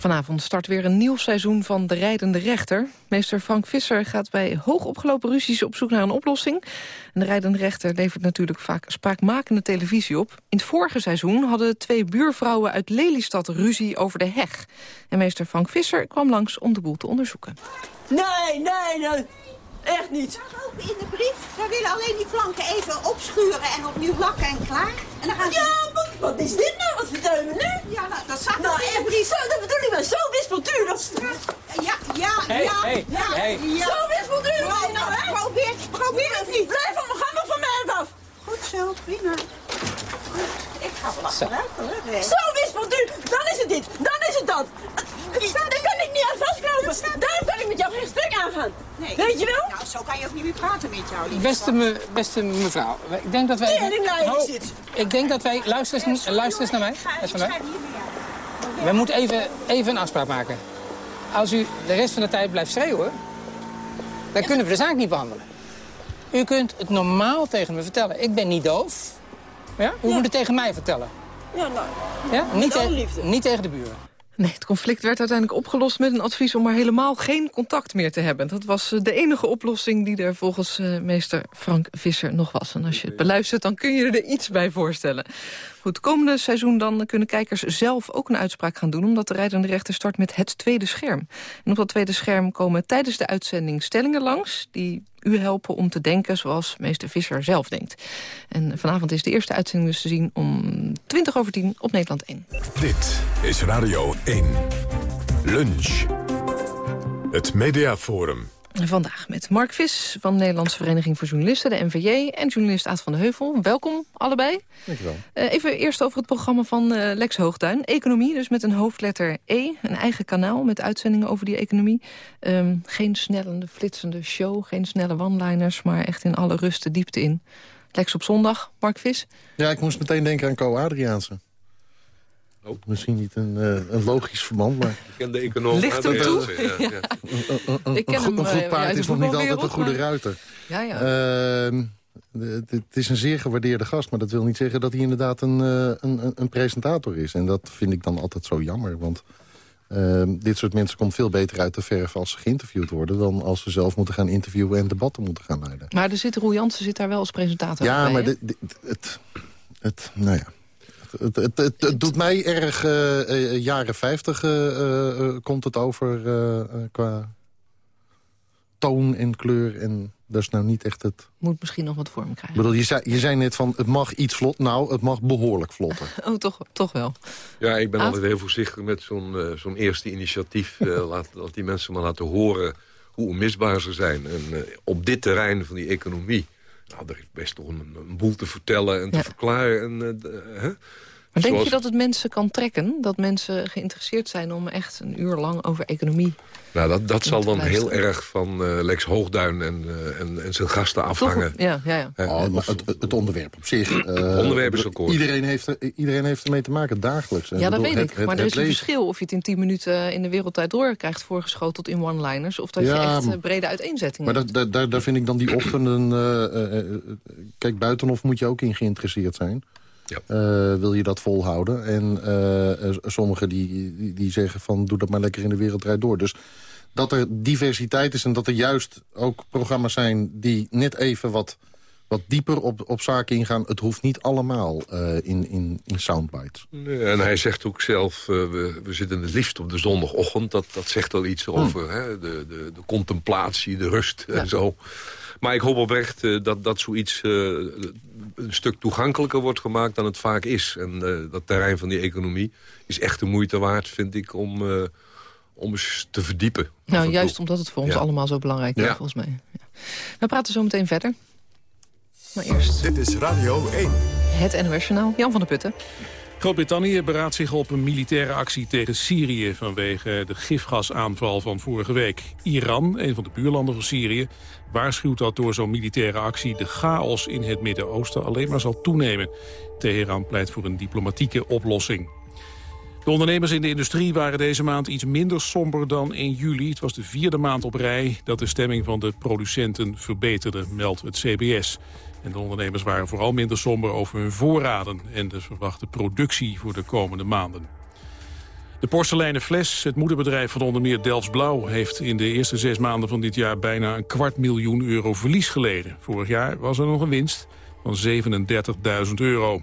Vanavond start weer een nieuw seizoen van De Rijdende Rechter. Meester Frank Visser gaat bij hoogopgelopen ruzies op zoek naar een oplossing. En de Rijdende Rechter levert natuurlijk vaak spraakmakende televisie op. In het vorige seizoen hadden twee buurvrouwen uit Lelystad ruzie over de heg. En meester Frank Visser kwam langs om de boel te onderzoeken. Nee, nee, nee. Echt niet. ook in de brief. Zij willen alleen die flanken even opschuren en opnieuw lakken en klaar. En dan gaan ze... Ja, wat, wat is dit nou? Wat vertel je me nu? Ja, nou, dat staat nou, in de echt, brief. Zo, dat bedoel ik maar. Zo wispeltuur. Dat... Ja, ja, Hey, ja, hey, ja, hey. ja. Zo je nou, hè? Probeer, probeer het niet. Blijf van me, ga maar van mij af. Goed zo, prima. Goed, Ik ga wel Zo. achteruit hoor. Zo wispeltuur. Dan is het dit. Dan is het dat. Daar kan ik niet aan vastknopen. Daarom kan ik met jou geen gesprek aangaan. Nee. Weet je wel? Nou, zo kan je ook niet meer praten met jou, lieve Beste, me, beste mevrouw, ik denk dat wij... Teringlijn Ho, is dit. ik denk dat wij... Luister eens, luister eens naar mij. Luister naar mij. We moeten even, even een afspraak maken. Als u de rest van de tijd blijft schreeuwen... dan kunnen we de zaak niet behandelen. U kunt het normaal tegen me vertellen. Ik ben niet doof. Ja? U moet het tegen mij vertellen. Ja, nou. Ja? Niet, alle te- liefde. niet tegen de buren. Nee, het conflict werd uiteindelijk opgelost met een advies om maar helemaal geen contact meer te hebben. Dat was eh, de enige oplossing die er volgens eh, meester Frank Visser nog was. En als je het beluistert, dan kun je er iets bij voorstellen. Goed, komende seizoen dan kunnen kijkers zelf ook een uitspraak gaan doen... omdat de rijdende rechter start met het tweede scherm. En op dat tweede scherm komen tijdens de uitzending stellingen langs... die u helpen om te denken zoals meester Visser zelf denkt. En vanavond is de eerste uitzending dus te zien om 20 over 10 op Nederland 1. Dit is Radio 1. Lunch. Het Mediaforum. Vandaag met Mark Vis van de Nederlandse Vereniging voor Journalisten, de NVJ... en journalist Aad van de Heuvel. Welkom, allebei. Dankjewel. Uh, even eerst over het programma van uh, Lex Hoogduin. Economie, dus met een hoofdletter E. Een eigen kanaal met uitzendingen over die economie. Um, geen snellende, flitsende show, geen snelle one-liners... maar echt in alle rust de diepte in. Lex op zondag, Mark Vis. Ja, ik moest meteen denken aan Co Adriaanse. Oh. Misschien niet een, uh, een logisch verband, maar... Ik ken de econoom Ligt hem toe. Ja. Ja. Ja. Een, een, een, een goed paard is nog niet altijd een goede maar... ruiter. Ja, ja. Uh, het is een zeer gewaardeerde gast, maar dat wil niet zeggen dat hij inderdaad een, uh, een, een presentator is. En dat vind ik dan altijd zo jammer, want uh, dit soort mensen komt veel beter uit de verf als ze geïnterviewd worden... dan als ze zelf moeten gaan interviewen en debatten moeten gaan leiden. Maar er zit Roel Jansen zit daar wel als presentator Ja, bij, maar dit, dit, het, het, nou ja... Het, het, het, het, doet mij erg uh, uh, jaren 50 uh, komt het over qua toon en kleur. En dat is nou niet echt het... Moet misschien nog wat vorm krijgen. Bedoel, je, zei, je zei net van het mag iets vlot. Nou, het mag behoorlijk vlotter. oh, toch, toch wel. Ja, ik ben Aad? altijd heel voorzichtig met zo'n zo'n eerste initiatief. laat, laat die mensen maar laten horen hoe onmisbaar ze zijn. En op dit terrein van die economie... Nou, er is best toch een, een boel te vertellen en te verklaren. En, hè? Maar denk je dat het mensen kan trekken? Dat mensen geïnteresseerd zijn om echt een uur lang over economie... Nou, dat, dat zal dan heel erg van uh, Lex Hoogduin en, uh, en, en, zijn gasten afhangen. Ja, ja, ja. Oh, het, het, onderwerp op zich. Uh, het onderwerp is akkoord. Iedereen heeft, er, iedereen heeft ermee te maken, dagelijks. Ja, dat weet ik. maar er is een verschil of je het in 10 minuten in de wereldtijd door krijgt voorgeschoteld in one-liners. Of dat ja, je echt brede uiteenzettingen Maar dat, daar, daar vind ik dan die ochtenden... kijk, buitenhof moet je ook in geïnteresseerd zijn. Uh, wil je dat volhouden? En uh, sommigen die, die, zeggen van doe dat maar lekker in de wereldrijd door. Dus dat er diversiteit is en dat er juist ook programma's zijn... die net even wat, wat dieper op, op zaken ingaan. Het hoeft niet allemaal uh, in, in, in soundbites. Nee, en hij zegt ook zelf, we, we zitten het liefst op de zondagochtend. Dat, dat zegt al iets over hmm. hè? De, de, de contemplatie, de rust en zo. Maar ik hoop oprecht uh, dat, dat zoiets uh, een stuk toegankelijker wordt gemaakt dan het vaak is. En uh, dat terrein van die economie is echt de moeite waard, vind ik, om, om eens te verdiepen. Nou, juist omdat het voor ons allemaal zo belangrijk is, volgens mij. Ja. We praten zo meteen verder. Maar eerst... Dit is Radio 1. Het NOS Journaal, Jan van der Putten. Groot-Brittannië beraadt zich op een militaire actie tegen Syrië... vanwege de gifgasaanval van vorige week. Iran, een van de buurlanden van Syrië, waarschuwt dat door zo'n militaire actie... de chaos in het Midden-Oosten alleen maar zal toenemen. Teheran pleit voor een diplomatieke oplossing. De ondernemers in de industrie waren deze maand iets minder somber dan in juli. Het was de vierde maand op rij dat de stemming van de producenten verbeterde, meldt het CBS. En de ondernemers waren vooral minder somber over hun voorraden... en de verwachte productie voor de komende maanden. De porseleinen fles, het moederbedrijf van onder meer Delfts Blauw... heeft in de eerste zes maanden van dit jaar bijna een kwart miljoen euro verlies geleden. Vorig jaar was er nog een winst van 37.000 euro.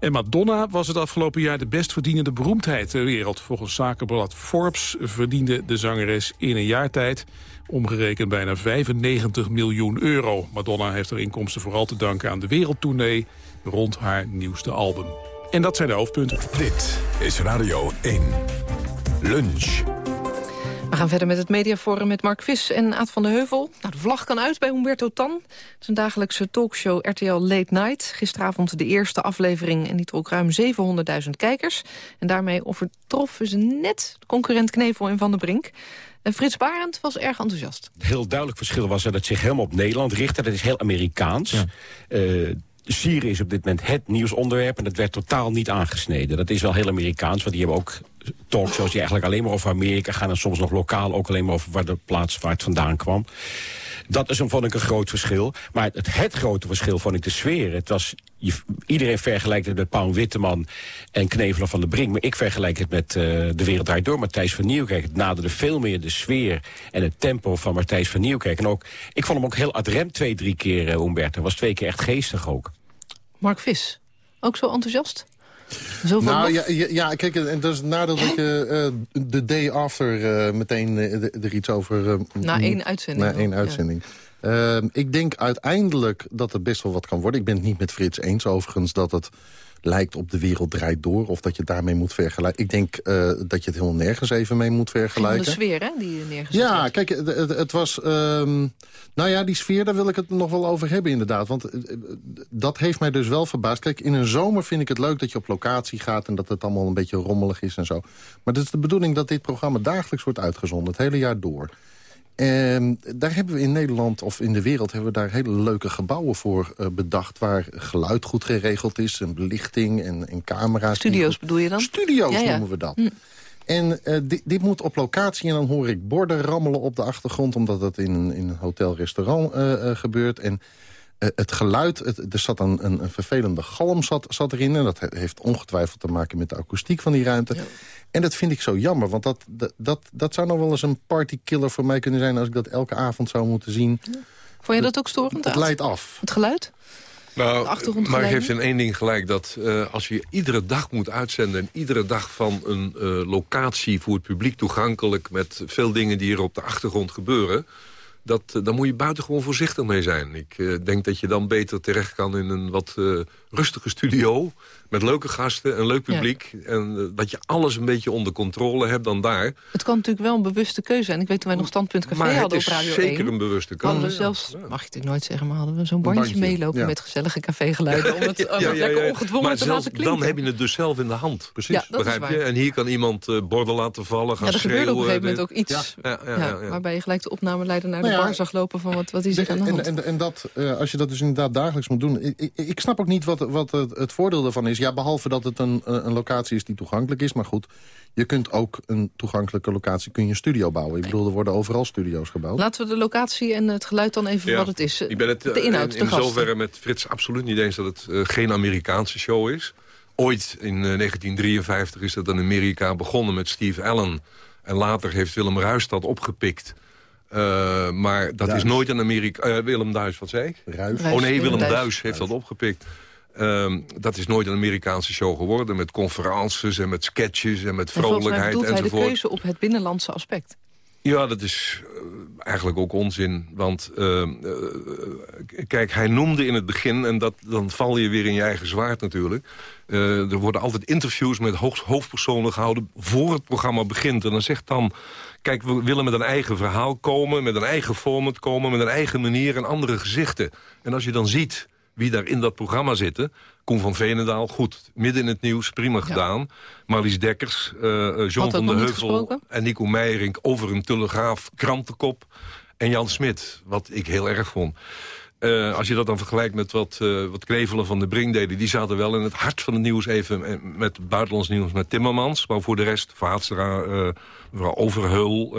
En Madonna was het afgelopen jaar de best verdienende beroemdheid ter wereld. Volgens zakenblad Forbes verdiende de zangeres in een jaar tijd omgerekend bijna 95 miljoen euro. Madonna heeft haar inkomsten vooral te danken aan de wereldtournee rond haar nieuwste album. En dat zijn de hoofdpunten. Dit is Radio 1. Lunch. We gaan verder met het mediaforum met Mark Vis en Aad van de Heuvel. Nou, de vlag kan uit bij Humberto Tan. Het is een dagelijkse talkshow RTL Late Night. Gisteravond de eerste aflevering en die trok ruim 700.000 kijkers. En daarmee overtroffen ze net de concurrent Knevel en Van der Brink. En Frits Barend was erg enthousiast. Heel duidelijk verschil was dat het zich helemaal op Nederland richtte. Dat is heel Amerikaans. Ja. Uh, Syrië is op dit moment het nieuwsonderwerp... en dat werd totaal niet aangesneden. Dat is wel heel Amerikaans, want die hebben ook talkshows... die eigenlijk alleen maar over Amerika gaan... en soms nog lokaal ook alleen maar over waar de plaats waar het vandaan kwam. Dat is een, vond ik een groot verschil. Maar het, het grote verschil vond ik de sfeer. Het was, je, iedereen vergelijkt het met Paul Witteman en Knevelen van de Brink. Maar ik vergelijk het met uh, De Wereld Door, Matthijs van Nieuwkerk. Het naderde veel meer de sfeer en het tempo van Matthijs van Nieuwkerk. En ook, ik vond hem ook heel adrem twee, drie keer, uh, Humberto. was twee keer echt geestig ook. Mark Vis, ook zo enthousiast? Nou, ja, ja, kijk, en dat is het nadeel dat je uh, de day after uh, meteen uh, er iets over... na één uitzending. Na één uitzending. Ja. ik denk uiteindelijk dat het best wel wat kan worden. Ik ben het niet met Frits eens overigens dat het lijkt op de wereld draait door. Of dat je daarmee moet vergelijken. Ik denk uh, dat je het helemaal nergens even mee moet vergelijken. de sfeer, hè, die neergezet Ja, kijk, het, het, was... Um, nou ja, die sfeer, daar wil ik het nog wel over hebben inderdaad. Want uh, dat heeft mij dus wel verbaasd. Kijk, in een zomer vind ik het leuk dat je op locatie gaat... en dat het allemaal een beetje rommelig is en zo. Maar het is de bedoeling dat dit programma dagelijks wordt uitgezonden. Het hele jaar door. En daar hebben we in Nederland of in de wereld hebben we daar hele leuke gebouwen voor uh, bedacht... waar geluid goed geregeld is en belichting en, en camera's. Studio's bedoel je dan? Studio's ja, ja. noemen we dat. Hm. En uh, dit, dit, moet op locatie en dan hoor ik borden rammelen op de achtergrond... omdat dat in een, in een hotel-restaurant uh, gebeurt. En het geluid, het, er zat een, een, een, vervelende galm zat, zat erin... en dat heeft ongetwijfeld te maken met de akoestiek van die ruimte. Ja. En dat vind ik zo jammer, want dat, dat, dat, zou nog wel eens een partykiller voor mij kunnen zijn... als ik dat elke avond zou moeten zien. Ja. Vond je dat ook storend? Het leidt af. Het geluid? Nou, maar geeft in één ding gelijk dat uh, als je iedere dag moet uitzenden... en iedere dag van een uh, locatie voor het publiek toegankelijk... met veel dingen die er op de achtergrond gebeuren... dat, uh, daar moet je buitengewoon voorzichtig mee zijn. Ik uh, denk dat je dan beter terecht kan in een wat uh, rustige studio... met leuke gasten, een leuk publiek... Ja. en dat je alles een beetje onder controle hebt dan daar. Het kan natuurlijk wel een bewuste keuze zijn. Ik weet toen wij nog Standpunt Café maar hadden op Radio 1... het is zeker een bewuste keuze. Hadden we zelfs, mag je natuurlijk nooit zeggen... maar hadden we zo'n bandje, bandje, meelopen met gezellige cafégeluiden... om het, om het lekker ongedwongen maar te laten klinken. dan heb je het dus zelf in de hand. Precies, begrijp je? En hier kan iemand borden laten vallen, gaan ja, er gebeurde op een gegeven moment dit. ook iets... Ja, waarbij je gelijk de opnameleider naar de Nou ja, bar zag lopen... van wat, wat is er aan de hand. En, en, en dat, uh, als je dat dus inderdaad dagelijks moet doen... Ik, ik, ik snap ook niet wat, wat het, het, voordeel daarvan is. Ja, behalve dat het een, een locatie is die toegankelijk is. Maar goed, je kunt ook een toegankelijke locatie... kun je een studio bouwen. Ik bedoel, er worden overal studio's gebouwd. Laten we de locatie en het geluid dan even Ja, wat het is. Ik ben het de eh, inhoud, in, zoverre met Frits absoluut niet eens dat het eh, geen Amerikaanse show is. Ooit in eh, 1953 is dat in Amerika begonnen met Steve Allen. En later heeft Willem Ruijs dat opgepikt. Uh, maar dat Duis. is nooit een Amerika... eh, Willem Duis, wat zei ik? Ruijs. Oh nee, Willem Duis. Duis heeft dat opgepikt. Ehm, dat is nooit een Amerikaanse show geworden. Met conferences en met sketches en met En volgens mij vrolijkheid bedoelt hij de enzovoort. keuze op het binnenlandse aspect. Ja, dat is eh, eigenlijk ook onzin. Want eh, eh, kijk, hij noemde in het begin... en dat, dan val je weer in je eigen zwaard natuurlijk... er worden altijd interviews met hoofd, hoofdpersonen gehouden... voor het programma begint. En dan zegt dan... Kijk, we willen met een eigen verhaal komen... met een eigen format komen, met een eigen manier en andere gezichten. En als je dan ziet wie daar in dat programma zitten... Koen van Veenendaal, goed, midden in het nieuws, prima gedaan. Marlies Dekkers, eh, John van der Heuvel gesproken? en Nico Meijering... over een telegraaf krantenkop. En Jan Smit, wat ik heel erg vond. Eh, als je dat dan vergelijkt met wat, eh wat Knevelen van de Brink deden... die zaten wel in het hart van het nieuws even met buitenlands nieuws met Timmermans. Maar voor de rest, Vaatstra, eh mevrouw Overheul,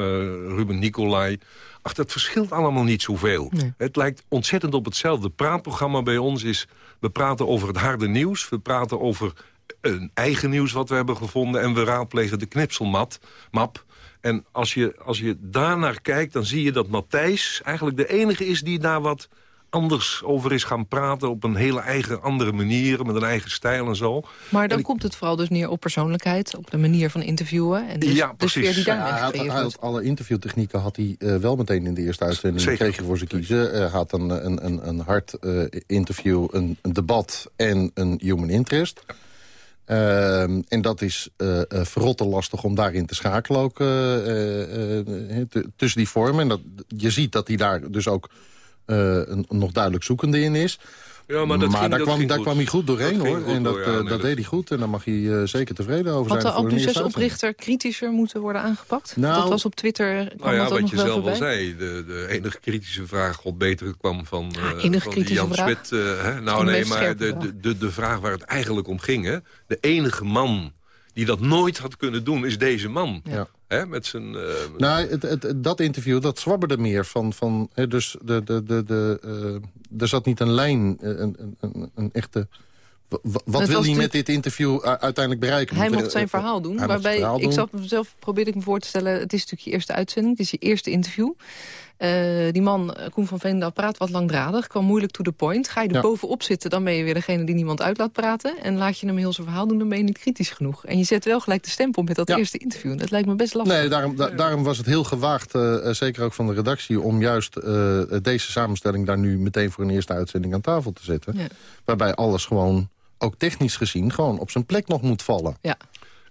Ruben Nicolai... Ach, dat verschilt allemaal niet zoveel. Nee. Het lijkt ontzettend op hetzelfde. Het praatprogramma bij ons is... we praten over het harde nieuws. We praten over een eigen nieuws wat we hebben gevonden... en we raadplegen de knipselmap. Map. En als je, als je daarnaar kijkt, dan zie je dat Matthijs... eigenlijk de enige is die daar wat anders over is gaan praten... op een hele eigen andere manier, met een eigen stijl en zo. Maar dan ik- komt het vooral dus neer op persoonlijkheid... op de manier van interviewen. En dus Ja, de precies. sfeer die Ja, daarmee hij had, hij alle interviewtechnieken had hij eh, wel meteen in de eerste uitzending. Zeker. kreeg je voor ze kiezen. Hij had een, een, een, een hard eh, interview, een, een debat en een human interest. Ehm, en dat is eh eh, verrotte lastig om daarin te schakelen ook eh, eh, eh, tussen die vormen. En dat, je ziet dat hij daar dus ook eh, een, nog duidelijk zoekende in is. Ja, maar dat ging- daar, dat kwam, ging daar goed. kwam hij goed doorheen Dat hoor. goed en dat, door, ja, eh, nee, dat dat- deed hij goed. En daar mag hij eh, zeker tevreden over Had zijn. de een eerste uitzending. Abdu-6-oprichter kritischer moeten worden aangepakt? Nou, dat was op Twitter, kwam Nou ja, wat nog je wel zelf al zei, de, de enige kritische vraag, god beter, kwam van, eh enige van kritische Jan vraag? Smit. eh, hè? de Nou nee, maar de, de, de, de vraag waar het eigenlijk om ging, hè? de enige man die dat nooit had kunnen doen, is deze man. Ja. Hè? Met zijn... eh, Nou, het, het, dat interview, dat zwabberde meer van... van hè, dus de, de, de, de, eh, er zat niet een lijn, eh, een, een, een, een echte... wa- wa- Wat wil hij met dit interview uiteindelijk bereiken? Hij mocht zijn verhaal doen. hij waarbij verhaal ik doen. zat zelf probeerde ik me voor te stellen. Het is natuurlijk je eerste uitzending. Het is je eerste interview. Eh, die man, eh, Koen van Veenendaal, praat wat langdradig. Kwam moeilijk to the point. Ga je er Ja. bovenop zitten, dan ben je weer degene die niemand uit laat praten. En laat je hem heel zijn verhaal doen, dan ben je niet kritisch genoeg. En je zet wel gelijk de stempel met dat Ja. eerste interview. Dat lijkt me best lastig. Nee, daarom, da- daarom was het heel gewaagd, eh, zeker ook van de redactie... om juist deze samenstelling daar nu meteen voor een eerste uitzending aan tafel te zetten. Ja. Waarbij alles gewoon, ook technisch gezien, gewoon op zijn plek nog moet vallen. Ja.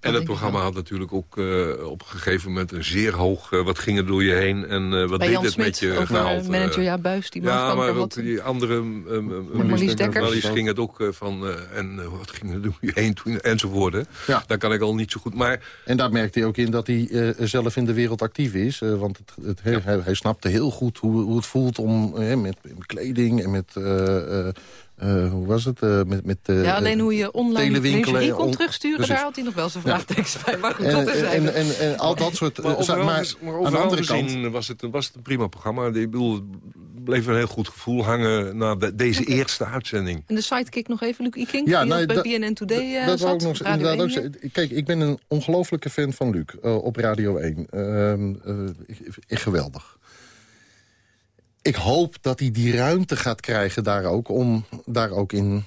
En het programma had natuurlijk ook eh, op een gegeven moment een zeer hoog... eh, wat ging er door je heen en eh, wat Bij deed Jan het met je over gehalte? manager Ja Buis, die Ja, maar ook die andere... um, um, Marlies Dekkers. Marlies ging het ook van... eh, en eh, wat ging er door je heen toen, enzovoort. hè. Ja. Daar kan ik al niet zo goed... Maar En daar merkte hij ook in dat hij eh, zelf in de wereld actief is. eh, want het, het, hij, hij, hij snapte heel goed hoe, hoe het voelt om met, met kleding en met... eh, hoe was het? eh, met, met, eh, ja, alleen hoe je online lingerie kon on- terugsturen, Precies. daar had hij nog wel zijn Ja. vraagtekens bij. Maar goed, En, dat is en, en, en, al dat soort... Maar overal, maar, gez- maar aan de andere kant... was het, was het een prima programma. Ik bedoel, het bleef een heel goed gevoel hangen na de- deze eerste uitzending. En de sidekick nog even, Luc Iking, Ja, nou, bij dat- BNN Today eh, dat zat, nog inderdaad 1 ook hier. zeggen. Kijk, ik ben een ongelofelijke fan van Luc op Radio 1. Ehm, eh, geweldig. Ik hoop dat hij die ruimte gaat krijgen daar ook... om daar ook in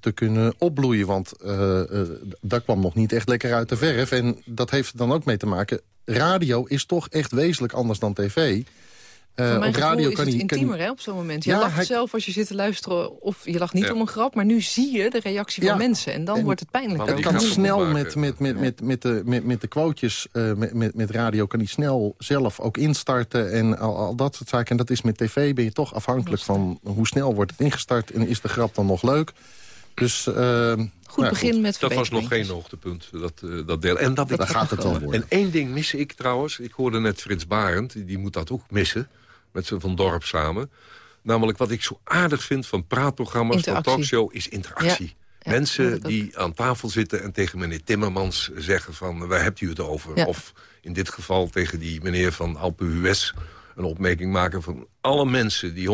te kunnen opbloeien. Want eh, eh, dat kwam nog niet echt lekker uit de verf. En dat heeft dan ook mee te maken... radio is toch echt wezenlijk anders dan tv... Uh, Voor mijn op radio gevoel kan is hij... het kan intiemer hè, op zo'n moment. Je Ja, lacht hij- zelf als je zit te luisteren of je lacht niet Ja. om een grap... maar nu zie je de reactie van Ja. mensen en dan En wordt het pijnlijker. Het kan snel met, met, met, met, met, de, met, met de quotejes, eh, met, met, met radio... kan hij snel zelf ook instarten en al, al dat soort zaken. En dat is met tv ben je toch afhankelijk van... hoe snel wordt het ingestart en is de grap dan nog leuk. Dus, eh, Goed nou begin met Dat was nog geen hoogtepunt, dat, dat deel. En dat gaat het wel worden. En één ding mis ik trouwens. Ik hoorde net Frits Barend, die moet dat ook missen. Met zijn Van Dorp samen. Namelijk wat ik zo aardig vind van praatprogramma's, van talkshow, is interactie. Mensen die aan tafel zitten en tegen meneer Timmermans zeggen van... waar hebt u het over? Ja. Of in dit geval tegen die meneer van Alpe een opmerking maken van... alle mensen die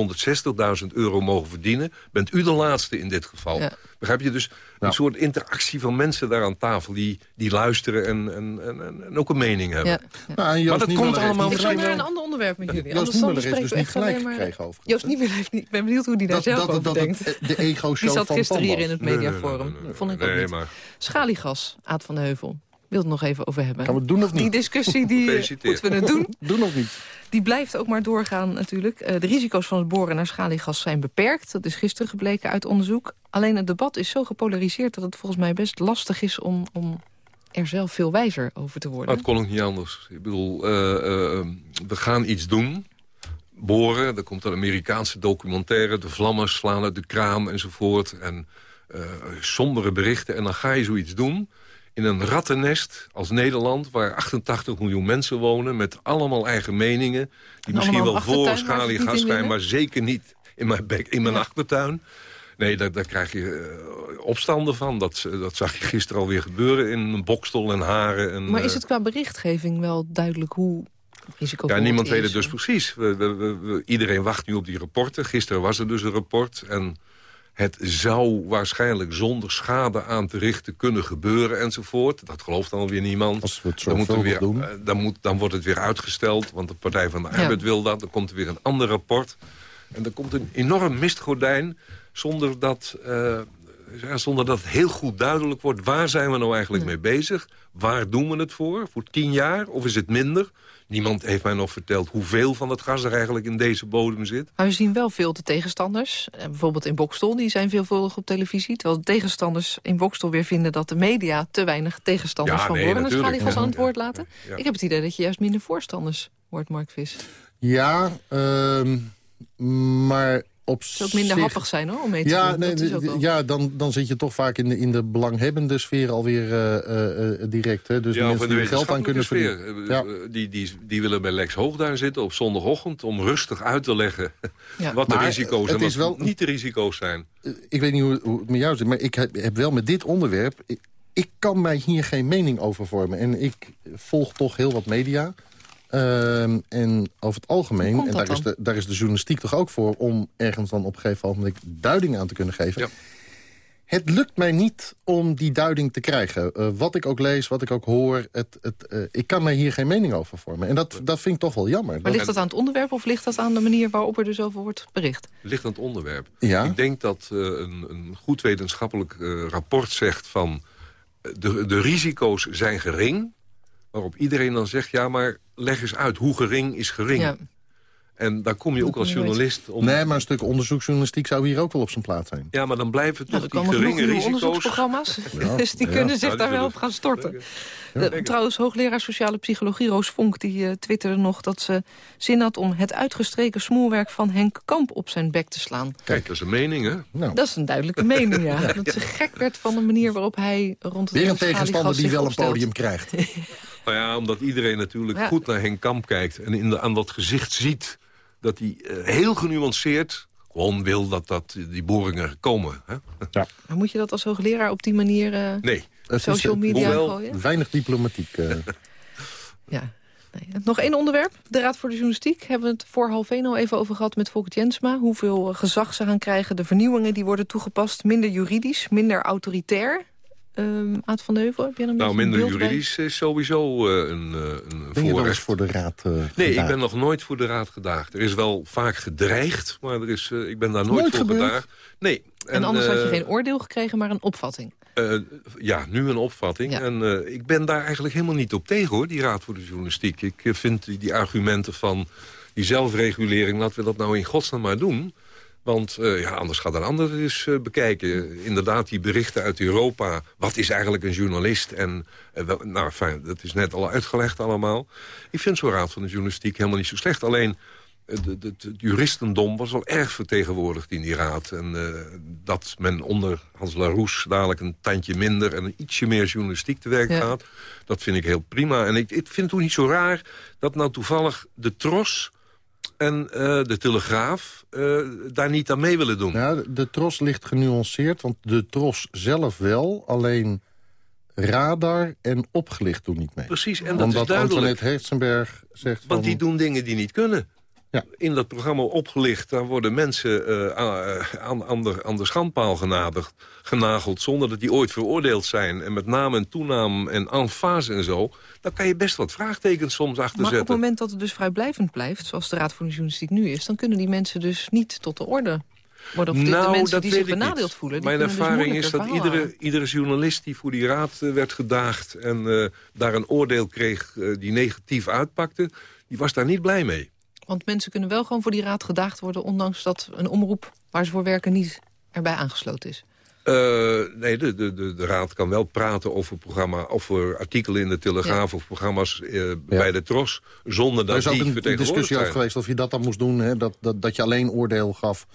160.000 euro mogen verdienen... bent u de laatste in dit geval. Ja. Begrijp je? Dus een soort interactie van mensen daar aan tafel... die, die luisteren en, en, en, en- ook een mening hebben. Ja. Nou, Joost maar dat komt allemaal Ik ga naar een ander onderwerp met jullie. Joost Anders dan Niemuller heeft dus niet gelijk maar... gekregen over. Joost Niemuller heeft niet... Ik ben benieuwd hoe die daar Dat- zelf dat- over dat- dat- denkt. de ego-show Die zat van gisteren hier in het Mediaforum. Vond ik ook niet. maar Schaliegas, Aad van de Heuvel. Wil het nog even over hebben. Gaan we het doen of Die niet? discussie, die, eh, Gefeliciteerd. moeten we het doen. Doen of niet? Die blijft ook maar doorgaan natuurlijk. Eh, de risico's van het boren naar schaliegas zijn beperkt. Dat is gisteren gebleken uit onderzoek. Alleen het debat is zo gepolariseerd dat het volgens mij best lastig is... om, om er zelf veel wijzer over te Maar worden. het kon ook niet anders. Ik bedoel, eh, eh, we gaan iets doen. Boren, er komt een Amerikaanse documentaire... de vlammen slaan uit de kraam enzovoort. En eh, sombere berichten. En dan ga je zoiets doen in een rattennest als Nederland... waar 88 miljoen mensen wonen met allemaal eigen meningen... die misschien wel voor schaliegas zijn... maar zeker niet in mijn, bek, in mijn achtertuin. Nee, daar, daar krijg je eh, opstanden van. Dat, dat zag je gisteren alweer gebeuren in Bokstel en Haren. En, Maar is eh, het qua berichtgeving wel duidelijk hoe ja, niemand weet het dus precies. We- we- iedereen wacht nu op die rapporten. Gisteren was er dus een rapport. En het zou waarschijnlijk zonder schade aan te richten kunnen gebeuren enzovoort. Dat gelooft dan weer niemand. Als we het dan, moet er weer, doen. eh, dan, moet, dan wordt het weer uitgesteld, want de Partij van de Arbeid wil dat. Dan komt er weer een ander rapport. En er komt een enorm mistgordijn zonder dat... eh, zonder dat het heel goed duidelijk wordt... waar zijn we nou eigenlijk mee bezig? Waar doen we het voor? Voor tien jaar? Of is het minder? Niemand heeft mij nog verteld hoeveel van het gas er eigenlijk in deze bodem zit. Maar we zien wel veel de tegenstanders. Eh, Bijvoorbeeld in Bokstel, die zijn veelvuldig op televisie. Terwijl de tegenstanders in Bokstel weer vinden dat de media... te weinig tegenstanders Ja, van nee, worden en natuurlijk. schaliegas Ja, aan het woord laten. ja. Ik heb het idee dat je juist minder voorstanders hoort, Mark Vis. Ja, ehm, maar op Het zou ook minder zich- happig zijn hoor, om mee te Ja, doen. nee, wel- ja dan, dan zit je toch vaak in de, in de belanghebbende sfeer alweer eh, eh, eh, direct. Hè? Dus de ja, of mensen de die er geld aan kunnen verdienen. Ja. Die, die, die willen bij Lex Hoogduin zitten op zondagochtend... om rustig uit te leggen Ja. wat de Maar, risico's het en wat is wel- niet de risico's zijn. Ik weet niet hoe, hoe het met jou zit, maar ik heb, heb wel met dit onderwerp... Ik, ik kan mij hier geen mening over vormen. En ik volg toch heel wat media. Ehm, en over het algemeen, en daar is, de, daar is de journalistiek toch ook voor... om ergens dan op een gegeven moment duiding aan te kunnen geven. Ja. Het lukt mij niet om die duiding te krijgen. Eh, wat ik ook lees, wat ik ook hoor, het, het, eh, ik kan mij hier geen mening over vormen. En dat, dat vind ik toch wel jammer. Maar ligt dat aan het onderwerp of ligt dat aan de manier waarop er dus over wordt bericht? ligt aan het onderwerp. Ja. Ik denk dat eh, een, een goed wetenschappelijk eh, rapport zegt van... De, de risico's zijn gering, waarop iedereen dan zegt... ja, maar leg eens uit, hoe gering is gering? Ja. En daar kom je ook als journalist... om. Nee, maar een stuk onderzoeksjournalistiek zou hier ook wel op zijn plaats zijn. Ja, maar dan blijven Nou, toch er die geringe risico's... onderzoeksprogramma's. Ja, dus die ja. kunnen zich Ja, daar wel op gaan storten. Trouwens, hoogleraar sociale psychologie Roos Vonk... die eh, twitterde nog dat ze zin had om het uitgestreken smoelwerk van Henk Kamp op zijn bek te slaan. Kijk, dat is een mening, hè? Nou, Dat is een duidelijke mening, ja. Dat ze gek werd van de manier waarop hij rond het weer een tegenstander die wel een podium krijgt. Nou ja, omdat iedereen natuurlijk Ja. goed naar Henk Kamp kijkt... en in de, aan dat gezicht ziet dat hij eh, heel genuanceerd... gewoon wil dat, dat die boringen komen. Hè? Maar moet je dat als hoogleraar op die manier eh, Nee. Social media hoewel- gooien? Weinig diplomatiek. eh. Ja. Nee. Nog één onderwerp. De Raad voor de Journalistiek hebben we het voor half één al even over gehad met Volkert Jensma. Hoeveel gezag ze gaan krijgen, de vernieuwingen die worden toegepast. Minder juridisch, minder autoritair. Ehm Aad van de Heuvel, heb jij een Nou, een minder beeld bij? juridisch is sowieso eh, een, eh, een Ben je wel eens voorrecht. voor de raad eh Nee, ik ben nog nooit voor de raad gedaagd. Er is wel vaak gedreigd, maar er is, eh, ik ben daar nooit, Nooit voor gebeurd? gedaagd. Nee. En, anders had je geen oordeel gekregen, maar een opvatting. Uh, ja, nu een opvatting. En uh, ik ben daar eigenlijk helemaal niet op tegen, hoor, die Raad voor de Journalistiek. Ik uh, vind die, die, argumenten van die zelfregulering... laten we dat nou in godsnaam maar doen. Want ja, anders gaat een ander eens bekijken. Inderdaad, die berichten uit Europa. Wat is eigenlijk een journalist? En, nou, fijn, dat is net al uitgelegd allemaal. Ik vind zo'n Raad van de Journalistiek helemaal niet zo slecht. Alleen het juristendom was wel erg vertegenwoordigd in die raad. En dat men onder Hans Larousse dadelijk een tandje minder... en ietsje meer journalistiek te werk gaat, dat vind ik heel prima. En ik, ik vind het ook niet zo raar dat nou toevallig de Tros en uh, de Telegraaf uh, daar niet aan mee willen doen. Ja, de Tros ligt genuanceerd, want de Tros zelf wel, alleen radar en opgelicht doen niet mee. Precies, en dat Omdat is duidelijk. Antoinette Herzenberg zegt Want die doen dingen die niet kunnen. Ja. In dat programma opgelicht, daar worden mensen uh, aan, aan, de, aan de schandpaal genadigd, genageld... zonder dat die ooit veroordeeld zijn. En met naam en toenaam en en fase en zo... dan kan je best wat vraagtekens soms achter maar zetten. op het moment dat het dus vrijblijvend blijft... zoals de Raad voor de Journalistiek nu is... dan kunnen die mensen dus niet tot de orde worden. Of nou, de mensen dat die zich ik benadeeld niet. voelen... Mijn dus ervaring is dat iedere, iedere journalist die voor die raad uh, werd gedaagd... en uh, daar een oordeel kreeg uh, die negatief uitpakte... die was daar niet blij mee. Want mensen kunnen wel gewoon voor die raad gedaagd worden... ondanks dat een omroep waar ze voor werken niet erbij aangesloten is. Uh, nee, de, de, de, de, raad kan wel praten over, programma, over artikelen in de Telegraaf... Ja. of programma's uh, ja. bij de TROS, zonder dat die Er is ook een discussie over geweest of je dat dan moest doen. Hè? Dat, dat, dat je alleen oordeel gaf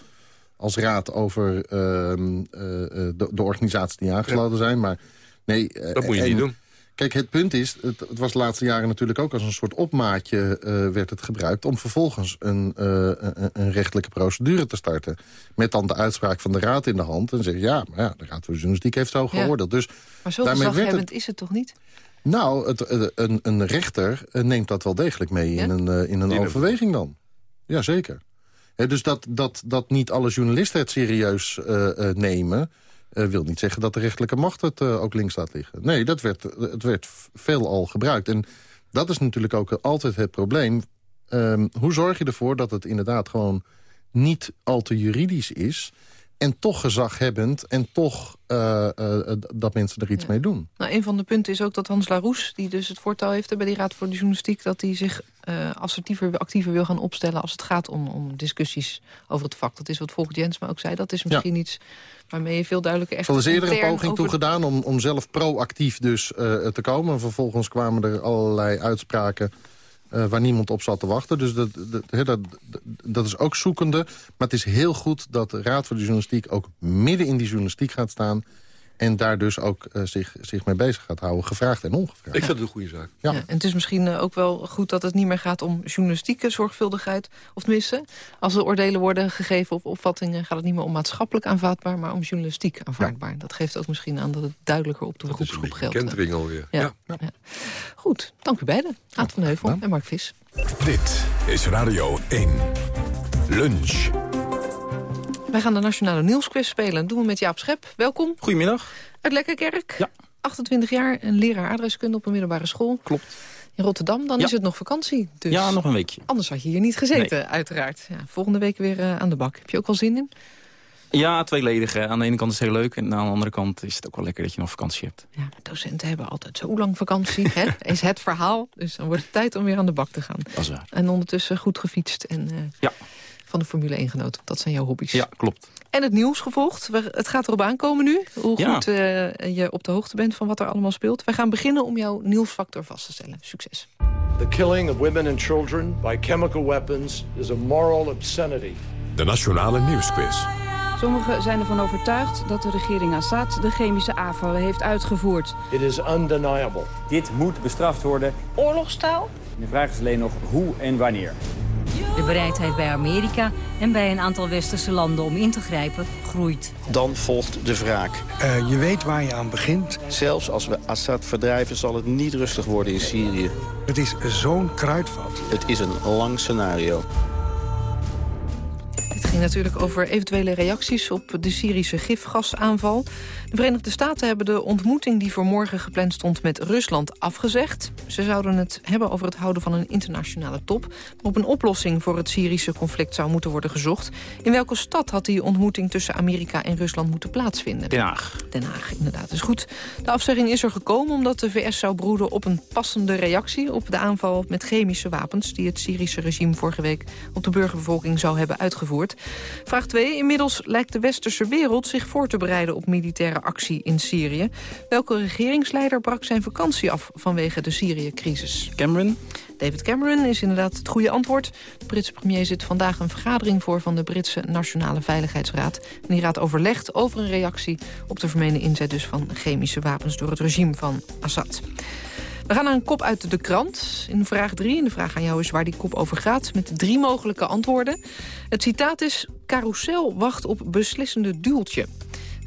als raad over uh, de, de, organisaties die aangesloten ja. zijn. Maar nee, dat moet je en, niet doen. Kijk, het punt is, het, het, was de laatste jaren natuurlijk ook als een soort opmaatje uh, werd het gebruikt... om vervolgens een, uh, een, een, rechtelijke procedure te starten. Met dan de uitspraak van de Raad in de hand. En zeggen, ja, maar ja, de Raad voor de Journalistiek heeft zo geoordeeld. Ja. Dus maar zo gezaghebbend is het toch niet? Nou, het, een, een, rechter neemt dat wel degelijk mee ja? in een, in een in overweging dan. Jazeker. He, dus dat, dat, dat niet alle journalisten het serieus uh, nemen... Uh, wil niet zeggen dat de rechterlijke macht het uh, ook links laat liggen. Nee, dat werd, het werd veel al gebruikt. En dat is natuurlijk ook altijd het probleem. Um, hoe zorg je ervoor dat het inderdaad gewoon niet al te juridisch is... en toch gezaghebbend en toch uh, dat mensen er iets ja. mee doen? Nou, een van de punten is ook dat Hans Laroes, die dus het voortouw heeft bij die Raad voor de Journalistiek... dat hij zich assertiever, actiever wil gaan opstellen als het gaat om, om discussies over het vak. Dat is wat Volker Jensma ook zei. Dat is misschien ja. iets waarmee je veel duidelijker echt... Er is eerder een poging over... toe gedaan om, om zelf proactief dus te komen. En vervolgens kwamen er allerlei uitspraken uh, waar niemand op zat te wachten. Dus dat, dat, dat, dat is ook zoekende. Maar het is heel goed dat de Raad voor de Journalistiek ook midden in die journalistiek gaat staan... En daar dus ook uh, zich, zich mee bezig gaat houden, gevraagd en ongevraagd. Ik vind het een goede zaak. Ja. ja en het is misschien uh, ook wel goed dat het niet meer gaat om journalistieke zorgvuldigheid. Of tenminste, als er oordelen worden gegeven op opvattingen... gaat het niet meer om maatschappelijk aanvaardbaar, maar om journalistiek aanvaardbaar. Ja. Dat geeft ook misschien aan dat het duidelijker op de dat beroepsgroep geldt. Dat is een kentering alweer. Ja. ja. Goed, dank u beiden. Aad van Heuvel en Mark Vis. Dit is Radio 1. Lunch. Wij gaan de Nationale Nieuwsquiz spelen. Dat doen we met Jaap Schep. Welkom. Goedemiddag. Uit Lekkerkerk. Ja. 28 jaar en leraar aardrijkskunde op een middelbare school. Klopt. In Rotterdam, dan ja. is het nog vakantie. Dus ja, nog een weekje. Anders had je hier niet gezeten, nee. uiteraard. Ja, volgende week weer uh, aan de bak. Heb je ook wel zin in? Ja, tweeledig. Aan de ene kant is het heel leuk en aan de andere kant is het ook wel lekker dat je nog vakantie hebt. Ja, docenten hebben altijd zo lang vakantie. hè? Is het verhaal. Dus dan wordt het tijd om weer aan de bak te gaan. Dat is waar. En ondertussen goed gefietst en uh, ja. Van de Formule 1 genoten. Dat zijn jouw hobby's. Ja, klopt. En het nieuws gevolgd. Het gaat erop aankomen nu. Hoe ja. goed uh, je op de hoogte bent van wat er allemaal speelt. Wij gaan beginnen om jouw nieuwsfactor vast te stellen. Succes. The killing of women and children by chemical weapons is a moral obscenity. De Nationale Nieuwsquiz. Sommigen zijn ervan overtuigd dat de regering Assad de chemische aanvallen heeft uitgevoerd. It is undeniable. Dit moet bestraft worden. Oorlogstaal? De vraag is alleen nog hoe en wanneer. De bereidheid bij Amerika en bij een aantal westerse landen om in te grijpen groeit. Dan volgt de wraak. Uh, je weet waar je aan begint. Zelfs als we Assad verdrijven zal het niet rustig worden in Syrië. Het is zo'n kruidvat. Het is een lang scenario. Het ging natuurlijk over eventuele reacties op de Syrische gifgasaanval. De Verenigde Staten hebben de ontmoeting die voor morgen gepland stond met Rusland afgezegd. Ze zouden het hebben over het houden van een internationale top. Op een oplossing voor het Syrische conflict zou moeten worden gezocht. In welke stad had die ontmoeting tussen Amerika en Rusland moeten plaatsvinden? Den Haag. Den Haag, inderdaad, is goed. De afzegging is er gekomen omdat de VS zou broeden op een passende reactie... op de aanval met chemische wapens die het Syrische regime vorige week op de burgerbevolking zou hebben uitgevoerd. Vraag 2. Inmiddels lijkt de westerse wereld zich voor te bereiden op militaire actie in Syrië. Welke regeringsleider brak zijn vakantie af vanwege de Syrië-crisis? Cameron. David Cameron is inderdaad het goede antwoord. De Britse premier zit vandaag een vergadering voor van de Britse Nationale Veiligheidsraad. En die raad overlegt over een reactie op de vermeende inzet dus van chemische wapens door het regime van Assad. We gaan naar een kop uit de krant. In vraag 3, en de vraag aan jou is waar die kop over gaat... met drie mogelijke antwoorden. Het citaat is... Carousel wacht op beslissende duwtje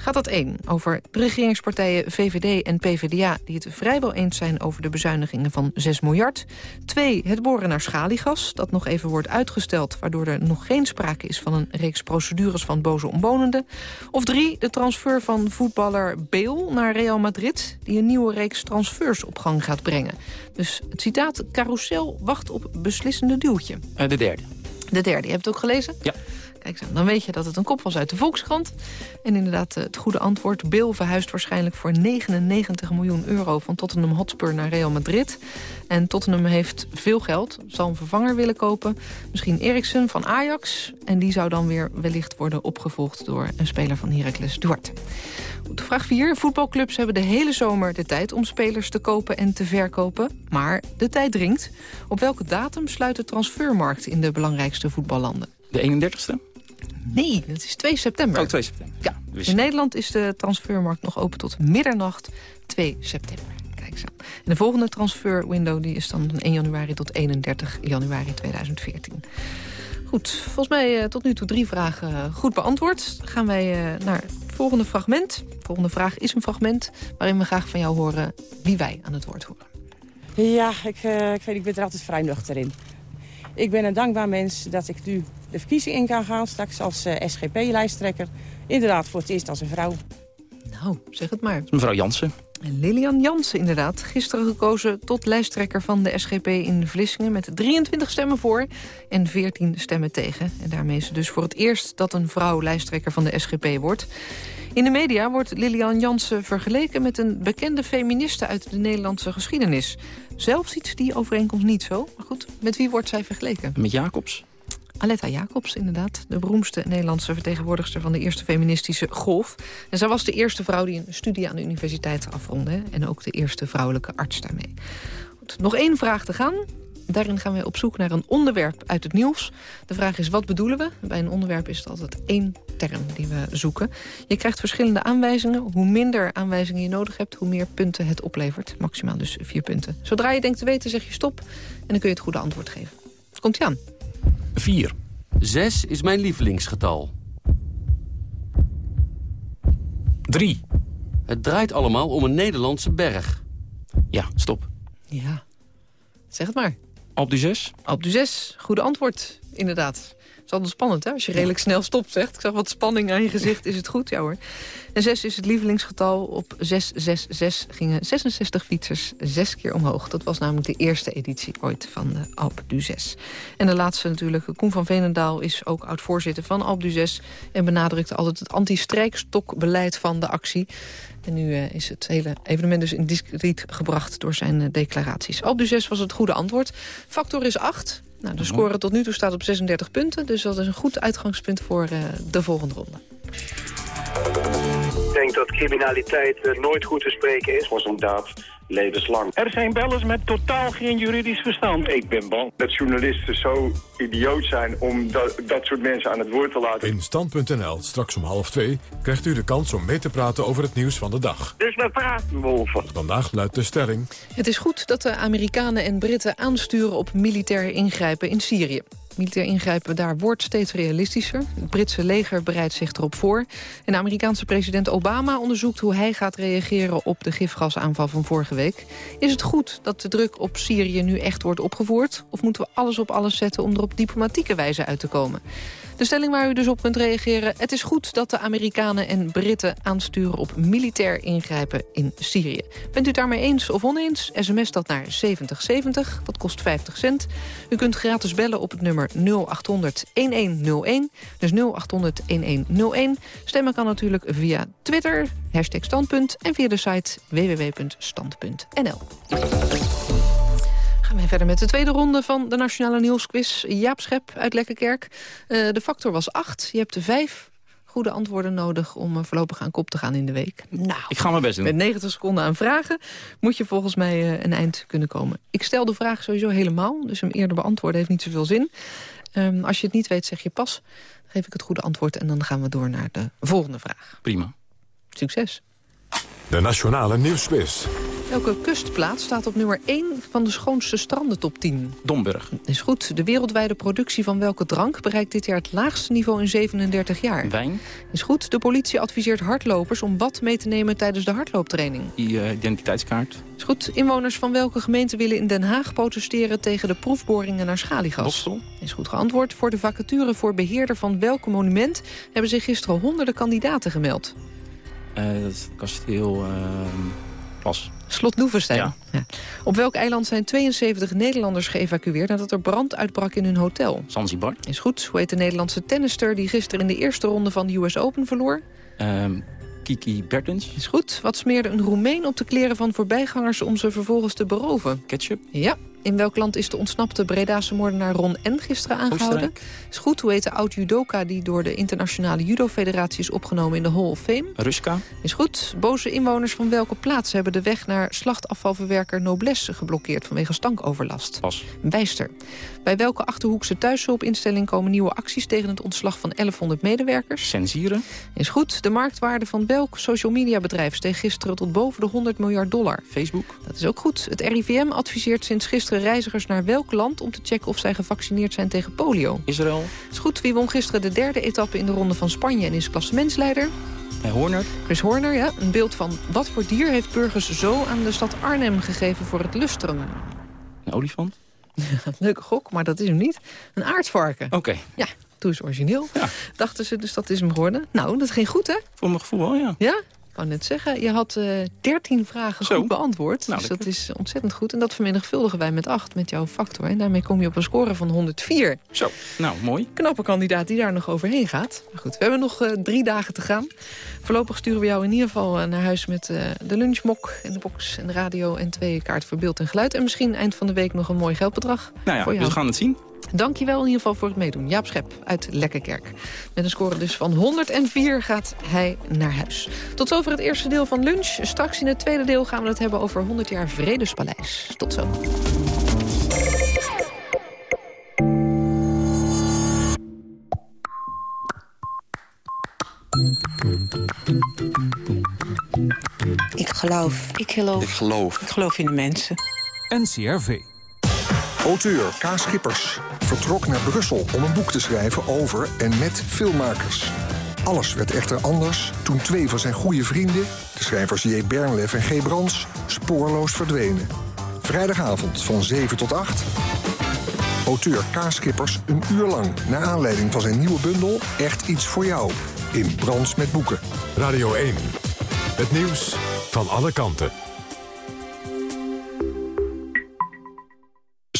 gaat dat één over de regeringspartijen VVD en PvdA... die het vrijwel eens zijn over de bezuinigingen van 6 miljard. Twee, het boren naar schaliegas, dat nog even wordt uitgesteld... waardoor er nog geen sprake is van een reeks procedures van boze omwonenden. Of drie, de transfer van voetballer Beel naar Real Madrid... die een nieuwe reeks transfers op gang gaat brengen. Dus het citaat, carousel wacht op beslissende duwtje. Uh, de derde. De derde, je hebt het ook gelezen? Ja. Dan weet je dat het een kop was uit de Volkskrant. En inderdaad, eh, het goede antwoord. Bill verhuist waarschijnlijk voor 99 miljoen euro... van Tottenham Hotspur naar Real Madrid. En Tottenham heeft veel geld, zal een vervanger willen kopen. Misschien Eriksen van Ajax. En die zou dan weer wellicht worden opgevolgd... door een speler van Heracles Duarte. Goed, vraag 4. Voetbalclubs hebben de hele zomer de tijd om spelers te kopen en te verkopen. Maar de tijd dringt. Op welke datum sluit de transfermarkt in de belangrijkste voetballanden? De 31ste? Nee, het is 2 september. Oh, 2 september. Ja, in Nederland is de transfermarkt nog open tot middernacht 2 september. Kijk eens aan. En de volgende transferwindow die is dan van 1 januari tot 31 januari 2014. Goed, volgens mij uh, tot nu toe drie vragen uh, goed beantwoord. Dan gaan wij uh, naar het volgende fragment. De volgende vraag is een fragment waarin we graag van jou horen wie wij aan het woord horen. Ja, ik, ik weet, ik ben er altijd vrij nuchter in. Ik ben een dankbaar mens dat ik nu de verkiezing in kan gaan, straks als uh, SGP-lijsttrekker. Inderdaad, voor het eerst als een vrouw. Nou, zeg het maar. Mevrouw Jansen. Lilian Jansen, inderdaad. Gisteren gekozen tot lijsttrekker van de SGP in Vlissingen... met 23 stemmen voor en 14 stemmen tegen. En daarmee is het dus voor het eerst dat een vrouw lijsttrekker van de SGP wordt. In de media wordt Lilian Jansen vergeleken met een bekende feministe... uit de Nederlandse geschiedenis. Zelf ziet ze die overeenkomst niet zo. Maar goed, met wie wordt zij vergeleken? Met Jacobs. Aletta Jacobs, inderdaad. De beroemdste Nederlandse vertegenwoordigster van de eerste feministische golf. En zij was de eerste vrouw die een studie aan de universiteit afrondde. En ook de eerste vrouwelijke arts daarmee. Nog één vraag te gaan. Daarin gaan we op zoek naar een onderwerp uit het nieuws. De vraag is, wat bedoelen we? Bij een onderwerp is het altijd één term die we zoeken. Je krijgt verschillende aanwijzingen. Hoe minder aanwijzingen je nodig hebt, hoe meer punten het oplevert. Maximaal dus vier punten. Zodra je denkt te weten, zeg je stop. En dan kun je het goede antwoord geven. Komt-ie aan. 4. 6 is mijn lievelingsgetal. 3. Het draait allemaal om een Nederlandse berg. Ja, stop. Ja, zeg het maar. Op du 6? Op du 6, goede antwoord, inderdaad. Het is altijd spannend, hè? Als je redelijk snel stopt, zegt. Ik zag wat spanning aan je gezicht. Is het goed? Ja hoor. En 6 is het lievelingsgetal. Op 666 gingen 66 fietsers zes keer omhoog. Dat was namelijk de eerste editie ooit van de Alp du 6. En de laatste natuurlijk. Koen van Veenendaal is ook oud-voorzitter van Alp du 6... en benadrukte altijd het anti-strijkstokbeleid van de actie. En nu uh, is het hele evenement dus in discrediet gebracht door zijn uh, declaraties. Alp du 6 was het goede antwoord. Factor is 8. Nou, de score tot nu toe staat op 36 punten. Dus dat is een goed uitgangspunt voor uh, de volgende ronde. Ik denk dat criminaliteit uh, nooit goed te spreken is. voor zo'n daad levenslang. Er zijn bellers met totaal geen juridisch verstand. Ik ben bang dat journalisten zo idioot zijn om dat, dat soort mensen aan het woord te laten. In Stand.nl, straks om half twee, krijgt u de kans om mee te praten over het nieuws van de dag. Dus we praten wolven. Vandaag luidt de stelling. Het is goed dat de Amerikanen en Britten aansturen op militair ingrijpen in Syrië. Militair ingrijpen daar wordt steeds realistischer. Het Britse leger bereidt zich erop voor. En de Amerikaanse president Obama onderzoekt hoe hij gaat reageren op de gifgasaanval van vorige week. Is het goed dat de druk op Syrië nu echt wordt opgevoerd? Of moeten we alles op alles zetten om er op diplomatieke wijze uit te komen? De stelling waar u dus op kunt reageren... het is goed dat de Amerikanen en Britten aansturen op militair ingrijpen in Syrië. Bent u daarmee eens of oneens? SMS dat naar 7070, dat kost 50 cent. U kunt gratis bellen op het nummer 0800-1101, dus 0800-1101. Stemmen kan natuurlijk via Twitter, hashtag standpunt... en via de site www.stand.nl. Gaan we verder met de tweede ronde van de Nationale Nieuwsquiz. Jaap Schep uit Lekkerkerk. Uh, de factor was 8. Je hebt de vijf goede antwoorden nodig om voorlopig aan kop te gaan in de week. Nou, ik ga mijn best doen. Met 90 seconden aan vragen moet je volgens mij uh, een eind kunnen komen. Ik stel de vraag sowieso helemaal, dus hem eerder beantwoorden heeft niet zoveel zin. Um, als je het niet weet, zeg je pas. Dan geef ik het goede antwoord en dan gaan we door naar de volgende vraag. Prima. Succes. De Nationale Nieuwsquiz. Welke kustplaats staat op nummer 1 van de schoonste stranden top 10? Domburg. Is goed. De wereldwijde productie van welke drank bereikt dit jaar het laagste niveau in 37 jaar? Wijn. Is goed. De politie adviseert hardlopers om wat mee te nemen tijdens de hardlooptraining. Die uh, identiteitskaart. Is goed. Inwoners van welke gemeente willen in Den Haag protesteren tegen de proefboringen naar schaliegas? Boksel. Is goed geantwoord. Voor de vacature voor beheerder van welk monument hebben zich gisteren honderden kandidaten gemeld? Uh, dat is het kasteel... Uh, pas. Slot Loevestein. Ja. Ja. Op welk eiland zijn 72 Nederlanders geëvacueerd... nadat er brand uitbrak in hun hotel? Zanzibar. Is goed. Hoe heet de Nederlandse tennister... die gisteren in de eerste ronde van de US Open verloor? Um, Kiki Bertens. Is goed. Wat smeerde een Roemeen op de kleren van voorbijgangers... om ze vervolgens te beroven? Ketchup. Ja. In welk land is de ontsnapte Bredaanse moordenaar Ron N. gisteren aangehouden? Is goed. Hoe heet de oud-judoka die door de Internationale Judo-federatie is opgenomen in de Hall of Fame? Ruska. Is goed. Boze inwoners van welke plaats hebben de weg naar slachtafvalverwerker Noblesse geblokkeerd vanwege stankoverlast? Pas. Wijster. Bij welke Achterhoekse thuishulpinstelling komen nieuwe acties tegen het ontslag van 1100 medewerkers? Censieren. Is goed. De marktwaarde van welk social media bedrijf steeg gisteren tot boven de 100 miljard dollar? Facebook. Dat is ook goed. Het RIVM adviseert sinds gisteren reizigers naar welk land... om te checken of zij gevaccineerd zijn tegen polio. Israël. Is goed. Wie won gisteren de derde etappe in de ronde van Spanje... en is klassementsleider? Horner. Chris Horner, ja. Een beeld van wat voor dier heeft burgers zo aan de stad Arnhem gegeven voor het lustrum? Een olifant. Leuke gok, maar dat is hem niet. Een aardvarken. Oké. Okay. Ja, toen is origineel. Ja. Dachten ze, dus dat is hem geworden. Nou, dat ging goed, hè? Voor mijn gevoel wel, ja. Ja? Wou net zeggen, je had uh, 13 vragen Zo. goed beantwoord. Nou, dus dat is ontzettend goed. En dat vermenigvuldigen wij met 8 met jouw factor. En daarmee kom je op een score van 104. Zo, nou, mooi. Knappe kandidaat die daar nog overheen gaat. Maar goed, we hebben nog uh, drie dagen te gaan. Voorlopig sturen we jou in ieder geval uh, naar huis met uh, de lunchmok en de box en de radio... en twee kaarten voor beeld en geluid. En misschien eind van de week nog een mooi geldbedrag Nou ja, voor jou. we gaan het zien. Dankjewel in ieder geval voor het meedoen. Jaap Schep uit Lekkerkerk. Met een score dus van 104 gaat hij naar huis. Tot zover het eerste deel van lunch. Straks in het tweede deel gaan we het hebben over 100 jaar Vredespaleis. Tot zo. Ik geloof. Ik geloof. Ik geloof. Ik geloof in de mensen. NCRV. Auteur K. Schippers vertrok naar Brussel om een boek te schrijven over en met filmmakers. Alles werd echter anders toen twee van zijn goede vrienden, de schrijvers J. Bernlef en G. Brands, spoorloos verdwenen. Vrijdagavond van 7 tot 8. Auteur K. Schippers een uur lang naar aanleiding van zijn nieuwe bundel Echt iets voor jou in Brands met boeken. Radio 1. Het nieuws van alle kanten.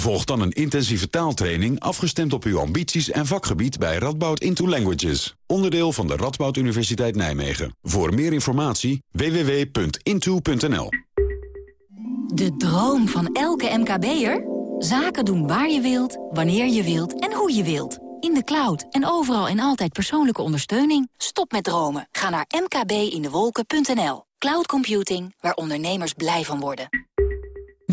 Volg dan een intensieve taaltraining afgestemd op uw ambities en vakgebied bij Radboud Into Languages. Onderdeel van de Radboud Universiteit Nijmegen. Voor meer informatie www.into.nl De droom van elke MKB'er? Zaken doen waar je wilt, wanneer je wilt en hoe je wilt. In de cloud en overal en altijd persoonlijke ondersteuning. Stop met dromen. Ga naar mkbindewolken.nl. Cloud computing, waar ondernemers blij van worden.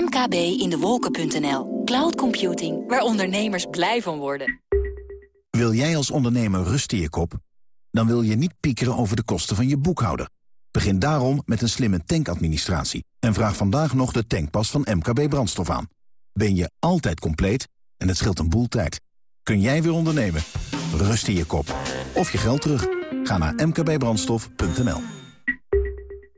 mkbindewolken.nl. Cloud computing, waar ondernemers blij van worden. Wil jij als ondernemer rust in je kop? Dan wil je niet piekeren over de kosten van je boekhouder. Begin daarom met een slimme tankadministratie. En vraag vandaag nog de tankpas van MKB Brandstof aan. Ben je altijd compleet en het scheelt een boel tijd. Kun jij weer ondernemen? Rust in je kop. Of je geld terug. Ga naar mkbbrandstof.nl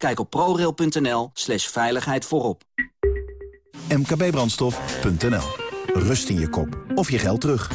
Kijk op prorail.nl slash veiligheid voorop. mkbbrandstof.nl Rust in je kop of je geld terug.